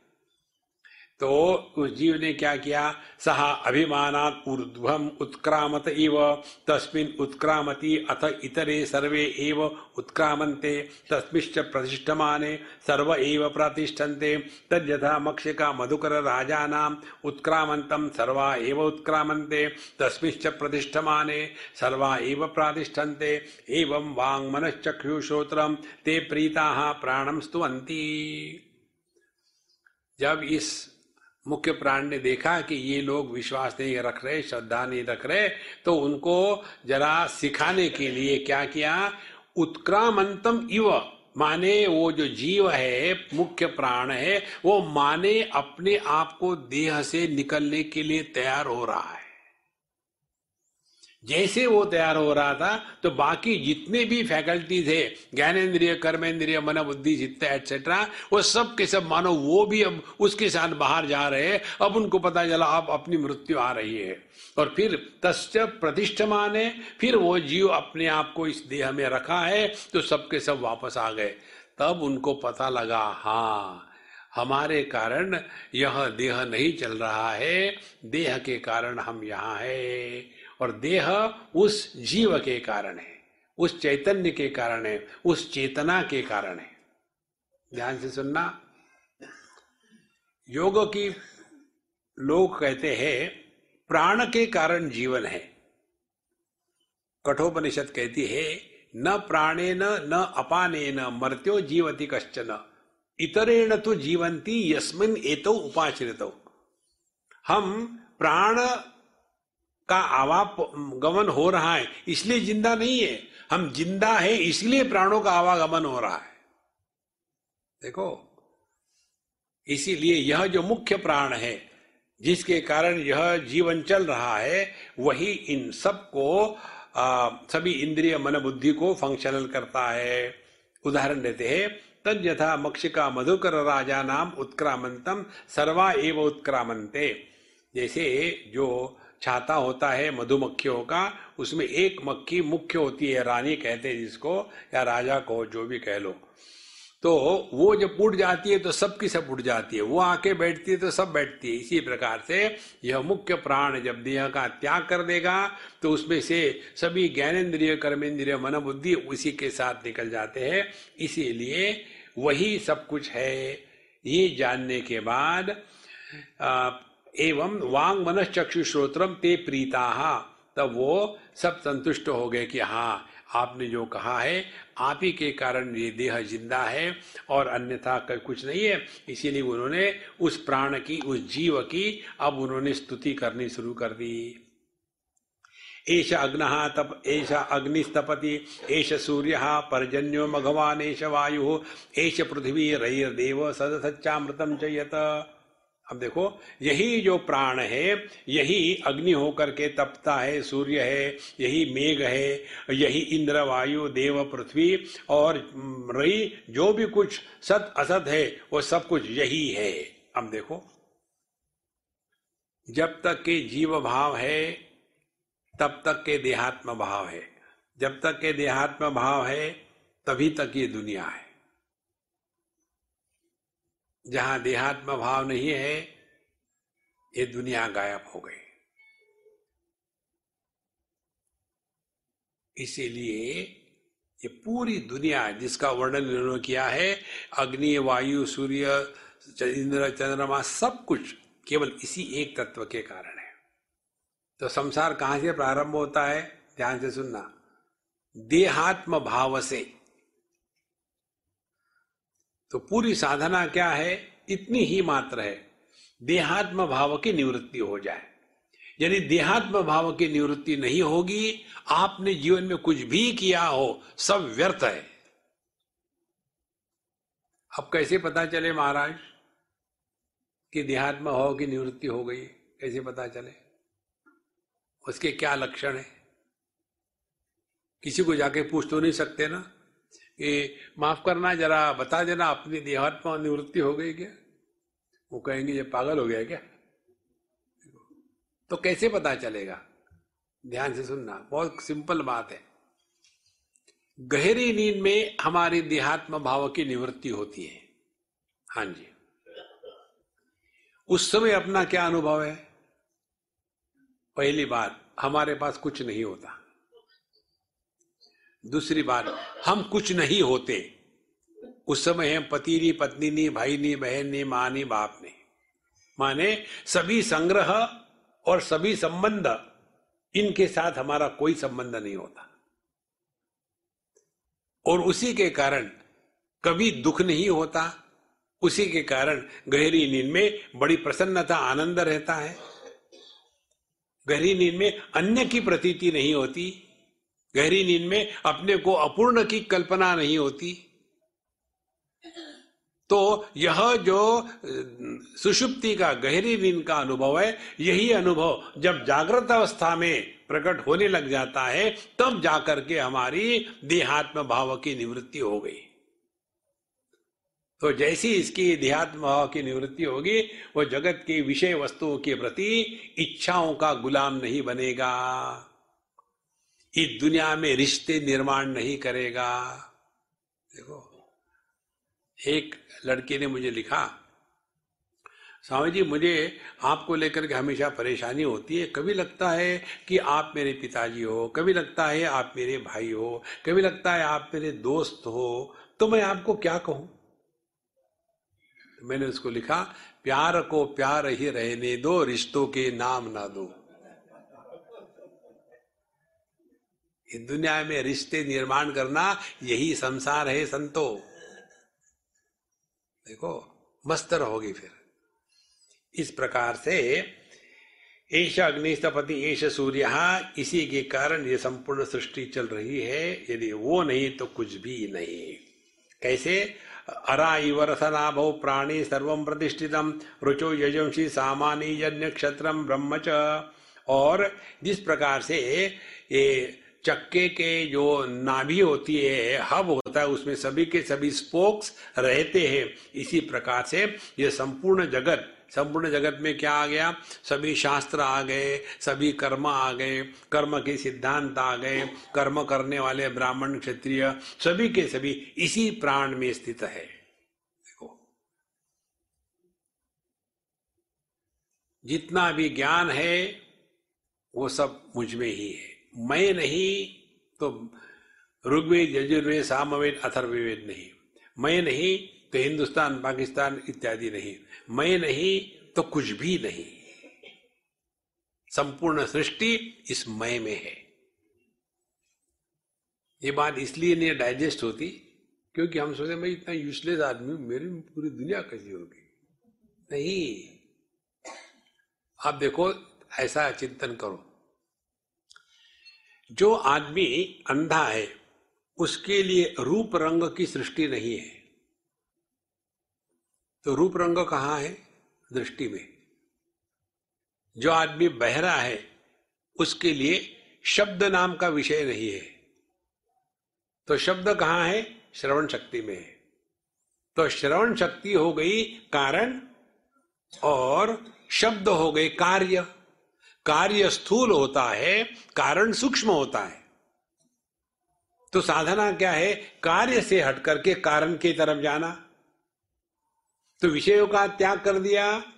A: तो उस जीव ने क्या किया? सह अभिमान ऊर्ध्वम उत्क्रामत इव। तस्मिन उत्क्रामति अथ इतरे सर्वे एव उत्क्रामन्ते। तस्मिश्च प्रतिष्ठमाने सर्व एव प्रतिष्ठन्ते। तद्यथा मक्षिका मधुकर राजानाम उत्क्रामन्तं सर्वा एव उत्क्रामन्ते। तस्मिश्च प्रतिष्ठमाने सर्वा एव प्रतिष्ठन्ते। एवं वाङ् मनश्चक्षुश्रोत्रम ते प्रीताः प्राणम स्तुवन्ति। जब इस मुख्य प्राण ने देखा कि ये लोग विश्वास नहीं रख रहे, श्रद्धा नहीं रख रहे तो उनको जरा सिखाने के लिए क्या किया? उत्क्रामंतम इव, माने वो जो जीव है, मुख्य प्राण है, वो माने अपने आप को देह से निकलने के लिए तैयार हो रहा है। जैसे वो तैयार हो रहा था तो बाकी जितने भी फैकल्टी थे, ज्ञानेन्द्रिय, कर्मेंद्रिय मन बुद्धि जितने एटसेट्रा वो सब के सब, मानो वो भी अब उसके साथ बाहर जा रहे हैं, अब उनको पता चला, अब अपनी मृत्यु आ रही है। और फिर तस् प्रतिष्ठमान है फिर वो जीव अपने आप को इस देह में रखा है तो सबके सब वापस आ गए। तब उनको पता लगा हाँ हमारे कारण यह देह नहीं चल रहा है, देह के कारण हम यहाँ है। और देह उस जीव के कारण है, उस चैतन्य के कारण है, उस चेतना के कारण है। ध्यान से सुनना। योग की लोग कहते हैं, प्राण के कारण जीवन है। कठोपनिषद कहती है, न प्राणे न न अपाने न मर्त्यो जीवती कश्चन। इतरेण तो जीवंती यस्मिन एतो उपाश्रित। हम प्राण का आवागमन हो रहा है, इसलिए ज़िंदा नहीं है। हम ज़िंदा है, इसलिए प्राणों का आवागमन हो रहा है। देखो, इसीलिए यह जो मुख्य प्राण है, जिसके कारण यह जीवन चल रहा है, वही इन सबको सभी इंद्रिय मन बुद्धि को फंक्शनल करता है। उदाहरण देते हैं, तद यथा मक्षिका मधुकर राजा नाम उत्क्रामंतम, सर्वा एव उत्क्रामंते जैसे जो छाता होता है मधुमक्खियों का, उसमें एक मक्खी मुख्य होती है, रानी कहते हैं जिसको, या राजा को, जो भी कह लो। तो वो जब उड़ जाती है तो सबकी सब उड़ जाती है। वो आके बैठती है तो सब बैठती है। इसी प्रकार से यह मुख्य प्राण जब देह का त्याग कर देगा तो उसमें से सभी ज्ञानेन्द्रिय, कर्मेंद्रिय मन बुद्धि उसी के साथ निकल जाते हैं। इसीलिए वही सब कुछ है। ये जानने के बाद एवं वांग मन चक्षु श्रोत्रम ते प्रीता। तब वो सब संतुष्ट हो गए कि हाँ आपने जो कहा है, आप ही के कारण ये देह ज़िंदा है और अन्यथा कुछ नहीं है। इसीलिए उन्होंने उस प्राण की, उस जीव की, अब उन्होंने स्तुति करनी शुरू कर दी। एष अग्न तप, एष अग्निस्तपति, एष सूर्य, पर्जन्यो मघवान, एष वायु, एष पृथ्वी रईर्देव सद सच्चामृतम चयत अब देखो, यही जो प्राण है, यही अग्नि होकर के तपता है, सूर्य है, यही मेघ है, यही इंद्र, वायु, देव, पृथ्वी और रही जो भी कुछ सत, असत है, वो सब कुछ यही है। अब देखो, जब तक के जीव भाव है, तब तक के देहात्म भाव है। जब तक के देहात्म भाव है, तभी तक ये दुनिया है। जहाँ देहात्म भाव नहीं है, ये दुनिया गायब हो गई। इसीलिए ये पूरी दुनिया जिसका वर्णन इन्होंने किया है, अग्नि, वायु, सूर्य इंद्र, चंद्रमा, सब कुछ केवल इसी एक तत्व के कारण है। तो संसार कहाँ से प्रारंभ होता है? ध्यान से सुनना। देहात्म भाव से। तो पूरी साधना क्या है? इतनी ही मात्र है। देहात्म भाव की निवृत्ति हो जाए। यदि देहात्म भाव की निवृत्ति नहीं होगी, आपने जीवन में कुछ भी किया हो, सब व्यर्थ है। अब कैसे पता चले महाराज कि देहात्म भाव की निवृत्ति हो गई? कैसे पता चले? उसके क्या लक्षण है? किसी को जाके पूछ तो नहीं सकते ना। कि माफ़ करना, जरा बता देना, अपनी देहात्मा निवृत्ति हो गई क्या? वो कहेंगे, ये पागल हो गया क्या? तो कैसे पता चलेगा? ध्यान से सुनना, बहुत सिंपल बात है। गहरी नींद में हमारी देहात्म भाव की निवृत्ति होती है। हाँ जी। उस समय अपना क्या अनुभव है? पहली बात, हमारे पास कुछ नहीं होता। दूसरी बात, हम कुछ नहीं होते। उस समय हम पति नहीं पत्नी नहीं भाई नहीं बहन नहीं माँ नहीं बाप नहीं माने सभी संग्रह और सभी संबंध, इनके साथ हमारा कोई संबंध नहीं होता। और उसी के कारण कभी दुख नहीं होता, उसी के कारण गहरी नींद में बड़ी प्रसन्नता, आनंद रहता है। गहरी नींद में अन्य की प्रतीति नहीं होती। गहरी नींद में अपने को अपूर्ण की कल्पना नहीं होती। तो यह जो सुषुप्ति का गहरी नींद का अनुभव है, यही अनुभव जब जागृत अवस्था में प्रकट होने लग जाता है, तब जाकर के हमारी देहात्म भाव की निवृत्ति हो गई। तो जैसी इसकी देहात्म भाव की निवृत्ति होगी, वो जगत की विषय वस्तुओं के प्रति इच्छाओं का गुलाम नहीं बनेगा। इस दुनिया में रिश्ते निर्माण नहीं करेगा। देखो, एक लड़के ने मुझे लिखा, स्वामी जी, मुझे आपको लेकर के हमेशा परेशानी होती है। कभी लगता है कि आप मेरे पिताजी हो, कभी लगता है आप मेरे भाई हो, कभी लगता है आप मेरे दोस्त हो तो मैं आपको क्या कहूँ? तो मैंने उसको लिखा, प्यार को प्यार ही रहने दो, रिश्तों के नाम ना दो। दुनिया में रिश्ते निर्माण करना यही संसार है संतो। देखो, मस्त रहोगे फिर। इस प्रकार से एश अग्निस्तपति एश सूर्य इसी के कारण ये संपूर्ण सृष्टि चल रही है। यदि वो नहीं तो कुछ भी नहीं। कैसे? अरा इवरसनाभो प्राणी सर्व प्रतिष्ठितम रुचो यजंशी सामानी यज्ञ क्षत्रम ब्रह्म और जिस प्रकार से ये चक्के के जो नाभि होती है, हब होता है, उसमें सभी के सभी स्पोक्स रहते हैं। इसी प्रकार से ये संपूर्ण जगत संपूर्ण जगत में क्या आ गया? सभी शास्त्र आ गए, सभी कर्म आ गए, कर्म के सिद्धांत आ गए, कर्म करने वाले ब्राह्मण क्षत्रिय, सभी के सभी इसी प्राण में स्थित है। जितना भी ज्ञान है, वो सब मुझमें ही है। मैं नहीं तो ऋग्वेद, यजुर्वेद, सामवेद, अथर्ववेद नहीं। मैं नहीं तो हिंदुस्तान, पाकिस्तान इत्यादि नहीं। मैं नहीं तो कुछ भी नहीं। संपूर्ण सृष्टि इस मय में है। ये बात इसलिए नहीं डाइजेस्ट होती, क्योंकि हम सोचते मैं इतना यूजलेस आदमी मेरी पूरी दुनिया कैसी होगी? नहीं। आप देखो, ऐसा चिंतन करो। जो आदमी अंधा है, उसके लिए रूप रंग की सृष्टि नहीं है। तो रूप रंग कहाँ है? दृष्टि में। जो आदमी बहरा है, उसके लिए शब्द नाम का विषय नहीं है। तो शब्द कहाँ है? श्रवण शक्ति में है। तो श्रवण शक्ति हो गई कारण और शब्द हो गए कार्य। कार्य स्थूल होता है, कारण सूक्ष्म होता है। तो साधना क्या है? कार्य से हट करके कारण की तरफ़ जाना। तो विषयों का त्याग कर दिया,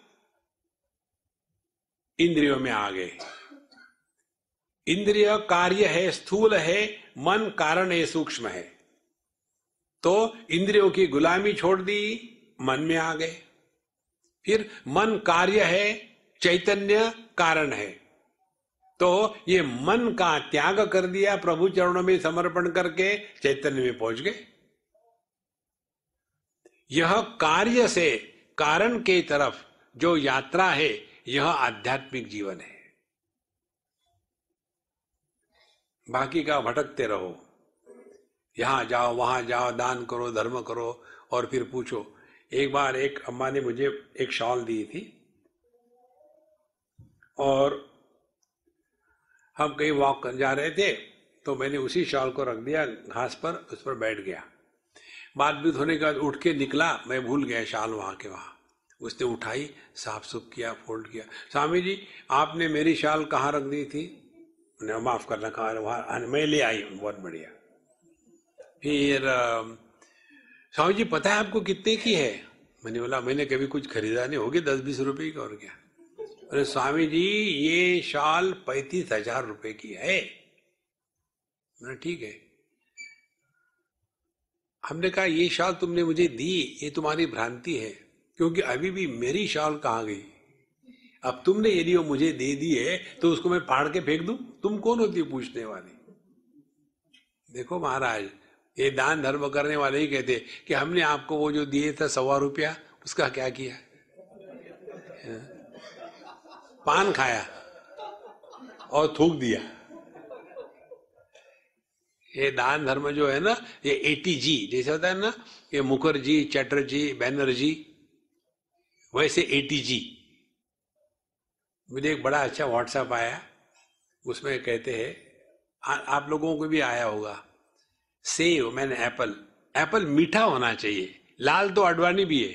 A: इंद्रियों में आ गए। इंद्रिय कार्य है, स्थूल है, मन कारण है, सूक्ष्म है। तो इंद्रियों की गुलामी छोड़ दी, मन में आ गए। फिर मन कार्य है, चैतन्य कारण है। तो ये मन का त्याग कर दिया प्रभु चरणों में समर्पण करके, चैतन्य में पहुँच गए। यह कार्य से, कारण के तरफ़ जो यात्रा है, यह आध्यात्मिक जीवन है। बाकी का भटकते रहो। यहाँ जाओ, वहाँ जाओ, दान करो, धर्म करो और फिर पूछो। एक बार एक अम्मा ने मुझे एक शॉल दी थी। और हम कहीं वॉक कर, जा रहे थे तो मैंने उसी शॉल को रख दिया, घास पर, उस पर बैठ गया। बातचीत होने के बाद उठ के निकला, मैं भूल गया शाल वहाँ के वहाँ। उसने उठाई साफ़ सुफ किया फोल्ड किया। स्वामी जी, आपने मेरी शाल कहाँ रख दी थी? उन्हें माफ़ करना, कहा वहाँ मैं ले आई बहुत बढ़िया। फिर स्वामी जी, पता है आपको कितने की है? मैंने बोला, मैंने कभी कुछ खरीदा नहीं, होगी दस बीस रुपए की और क्या? अरे स्वामी जी ये शाल पैंतीस हज़ार रुपए की है। ठीक है। हमने कहा, ये शाल तुमने मुझे दी, ये तुम्हारी भ्रांति है, क्योंकि अभी भी मेरी शाल कहा गई? अब तुमने यदि वो मुझे दे दी है तो उसको मैं फाड़ के फेंक दू? तुम कौन होती पूछने वाली? देखो महाराज, ये दान धर्म करने वाले ही कहते कि हमने आपको वो जो दिए था सवा रुपया, उसका क्या किया? पान खाया और थूक दिया। ये दान धर्म जो है ना, ये एटी जी जैसे होता है ना, ये मुखर्जी, चटर्जी, बैनर्जी, वैसे एटी जी मुझे एक बड़ा अच्छा व्हाट्सएप आया, उसमें कहते हैं आप लोगों को भी आया होगा। सेव, मैंने एप्पल। एप्पल मीठा होना चाहिए। लाल तो अडवाणी भी है।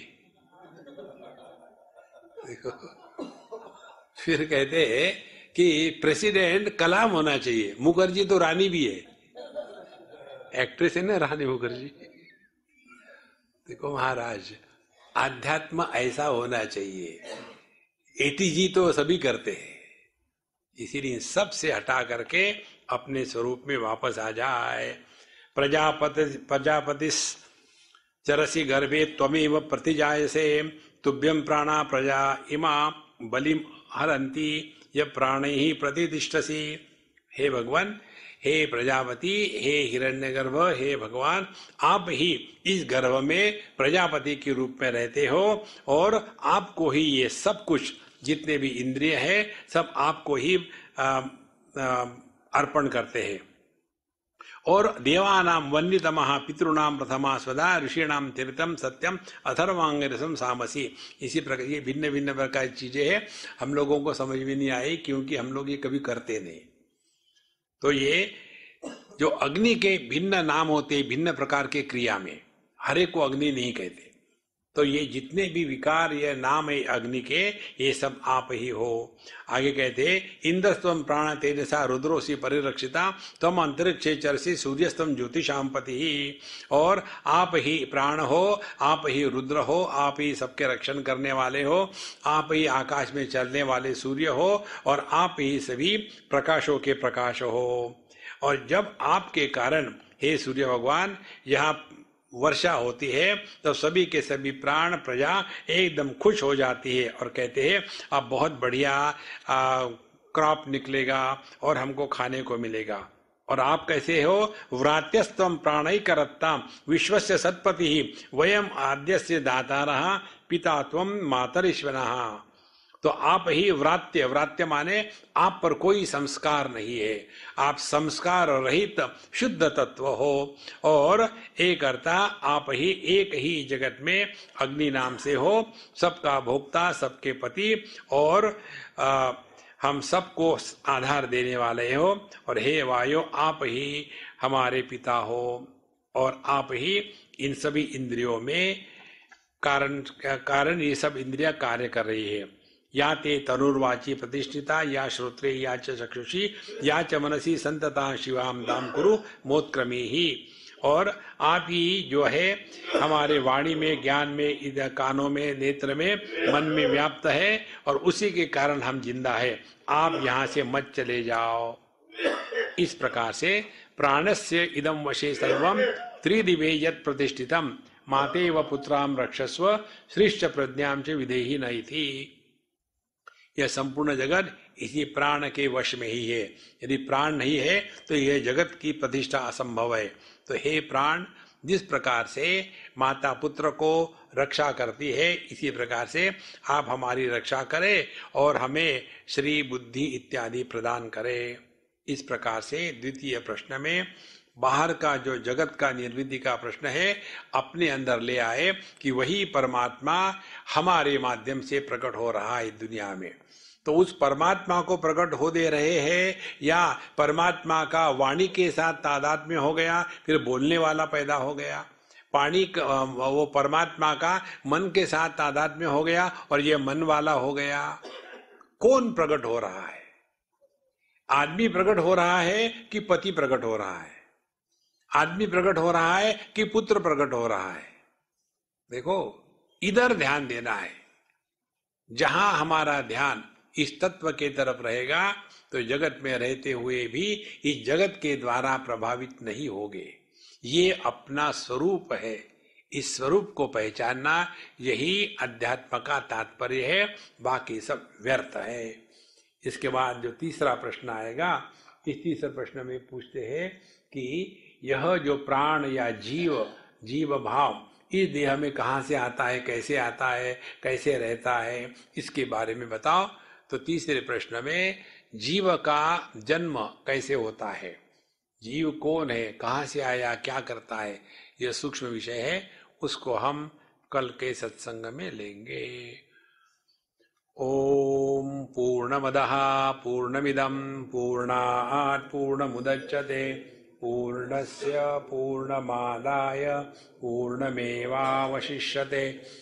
A: देखो। फिर कहते हैं कि प्रेसिडेंट कलाम होना चाहिए। मुखर्जी तो रानी भी है। एक्ट्रेस है ना रानी मुखर्जी? देखो महाराज, आध्यात्म ऐसा होना चाहिए। एटीजी तो सभी करते हैं। इसीलिए सबसे हटा करके अपने स्वरूप में वापस आ जाए। प्रजापति प्रजापति चरसी गर्भे त्वमेव प्रतिजाय से तुभ्यम प्राणा प्रजा इमा बलिम हरंती ये प्राण ही प्रतिष्ठसी। हे भगवान, हे प्रजापति, हे हिरण्यगर्भ, हे भगवान, आप ही इस गर्भ में प्रजापति के रूप में रहते हो और आपको ही ये सब कुछ, जितने भी इंद्रिय है, सब आपको ही अर्पण करते हैं। और देवानाम वन्यतम पितृणाम प्रथमा स्वदा ऋषिणाम तीर्थम सत्यम अथर्वांग रसम सामसी। इसी प्रकार, ये भिन्न भिन्न प्रकार की चीज़ें हैं, हम लोगों को समझ में नहीं आई क्योंकि हम लोग ये कभी करते नहीं। तो ये जो अग्नि के भिन्न नाम होते भिन्न प्रकार के क्रिया में, हरे को अग्नि नहीं कहते। तो ये जितने भी विकार ये नाम है अग्नि के, ये सब आप ही हो। आगे कहते इंद्रस्तम प्राण तेजसा रुद्रोसी परिरक्षिता तम अंतरिक्ष चरसी सूर्यस्तम ज्योतिषाम पति ही और आप ही प्राण हो, आप ही रुद्र हो, आप ही सबके रक्षण करने वाले हो, आप ही आकाश में चलने वाले सूर्य हो, और आप ही सभी प्रकाशों के प्रकाश हो। और जब आपके कारण, हे सूर्य भगवान, यहाँ वर्षा होती है तो सभी के सभी प्राण प्रजा एकदम खुश हो जाती है और कहते हैं, अब बहुत बढ़िया क्रॉप निकलेगा और हमको खाने को मिलेगा। और आप कैसे हो? व्रात्यस्तम प्राण ही करत्ता विश्व से सतपति ही वयम आद्य से दाता रहा पिता तम मातर तो आप ही व्रात्य व्रात्य माने आप पर कोई संस्कार नहीं है। आप संस्कार रहित शुद्ध तत्व हो और एक अर्था आप ही एक ही जगत में अग्नि नाम से हो सबका भोक्ता सबके पति और आ, हम सबको आधार देने वाले हो और हे वायु आप ही हमारे पिता हो और आप ही इन सभी इंद्रियों में कारण कारण ये सब इंद्रिया कार्य कर रही है। या ते तनुर्वाची प्रतिष्ठिता, या श्रोत्रे, या चक्षुषी, या च मनसी संतता शिवाम दाम कुरु मोत्क्रमी ही और आप ही जो है, हमारे वाणी में, ज्ञान में इधर कानों में, नेत्र में, मन में व्याप्त है, और उसी के कारण हम ज़िंदा है। आप यहाँ से मत चले जाओ। इस प्रकार से प्राणस्य इदम वशे सर्वम त्रिदिवे यत प्रतिष्ठितम। माते व पुत्राम रक्षस्व, श्रेष्ठ प्रज्ञाम च विदेही नहीं थी यह संपूर्ण जगत इसी प्राण के वश में ही है। यदि प्राण नहीं है तो यह जगत की प्रतिष्ठा असंभव है। तो हे प्राण, जिस प्रकार से माता पुत्र को रक्षा करती है, इसी प्रकार से आप हमारी रक्षा करें और हमें श्री बुद्धि इत्यादि प्रदान करें। इस प्रकार से द्वितीय प्रश्न में बाहर का जो जगत का निर्विधि का प्रश्न है, अपने अंदर ले आए कि वही परमात्मा हमारे माध्यम से प्रकट हो रहा है दुनिया में। तो उस परमात्मा को प्रकट हो दे रहे हैं या परमात्मा का वाणी के साथ तादाद में हो गया, फिर बोलने वाला पैदा हो गया। पानी वो परमात्मा का मन के साथ तादाद में हो गया और ये मन वाला हो गया। कौन प्रकट हो रहा है? आदमी प्रकट हो रहा है कि पति प्रकट हो रहा है? आदमी प्रकट हो रहा है कि पुत्र प्रकट हो रहा है? देखो, इधर ध्यान देना है। जहाँ हमारा ध्यान इस तत्व के तरफ़ रहेगा तो जगत में रहते हुए भी इस जगत के द्वारा प्रभावित नहीं होगे। ये अपना स्वरूप है। इस स्वरूप को पहचानना यही अध्यात्म का तात्पर्य है। बाकी सब व्यर्थ है। इसके बाद जो तीसरा प्रश्न आएगा, इस तीसरे प्रश्न में पूछते हैं कि यह जो प्राण या जीव जीव भाव, इस देह में कहाँ से आता है, कैसे आता है, कैसे रहता है, इसके बारे में बताओ। तो तीसरे प्रश्न में, जीव का जन्म कैसे होता है? जीव कौन है? कहाँ से आया? क्या करता है? यह सूक्ष्म विषय है। उसको हम कल के सत्संग में लेंगे। ओम पूर्णमद पूर्णमिदम पूर्णात् पूर्णमुदच्यते। पूर्णस्य पूर्णमादाय पूर्णमेवावशिष्यते।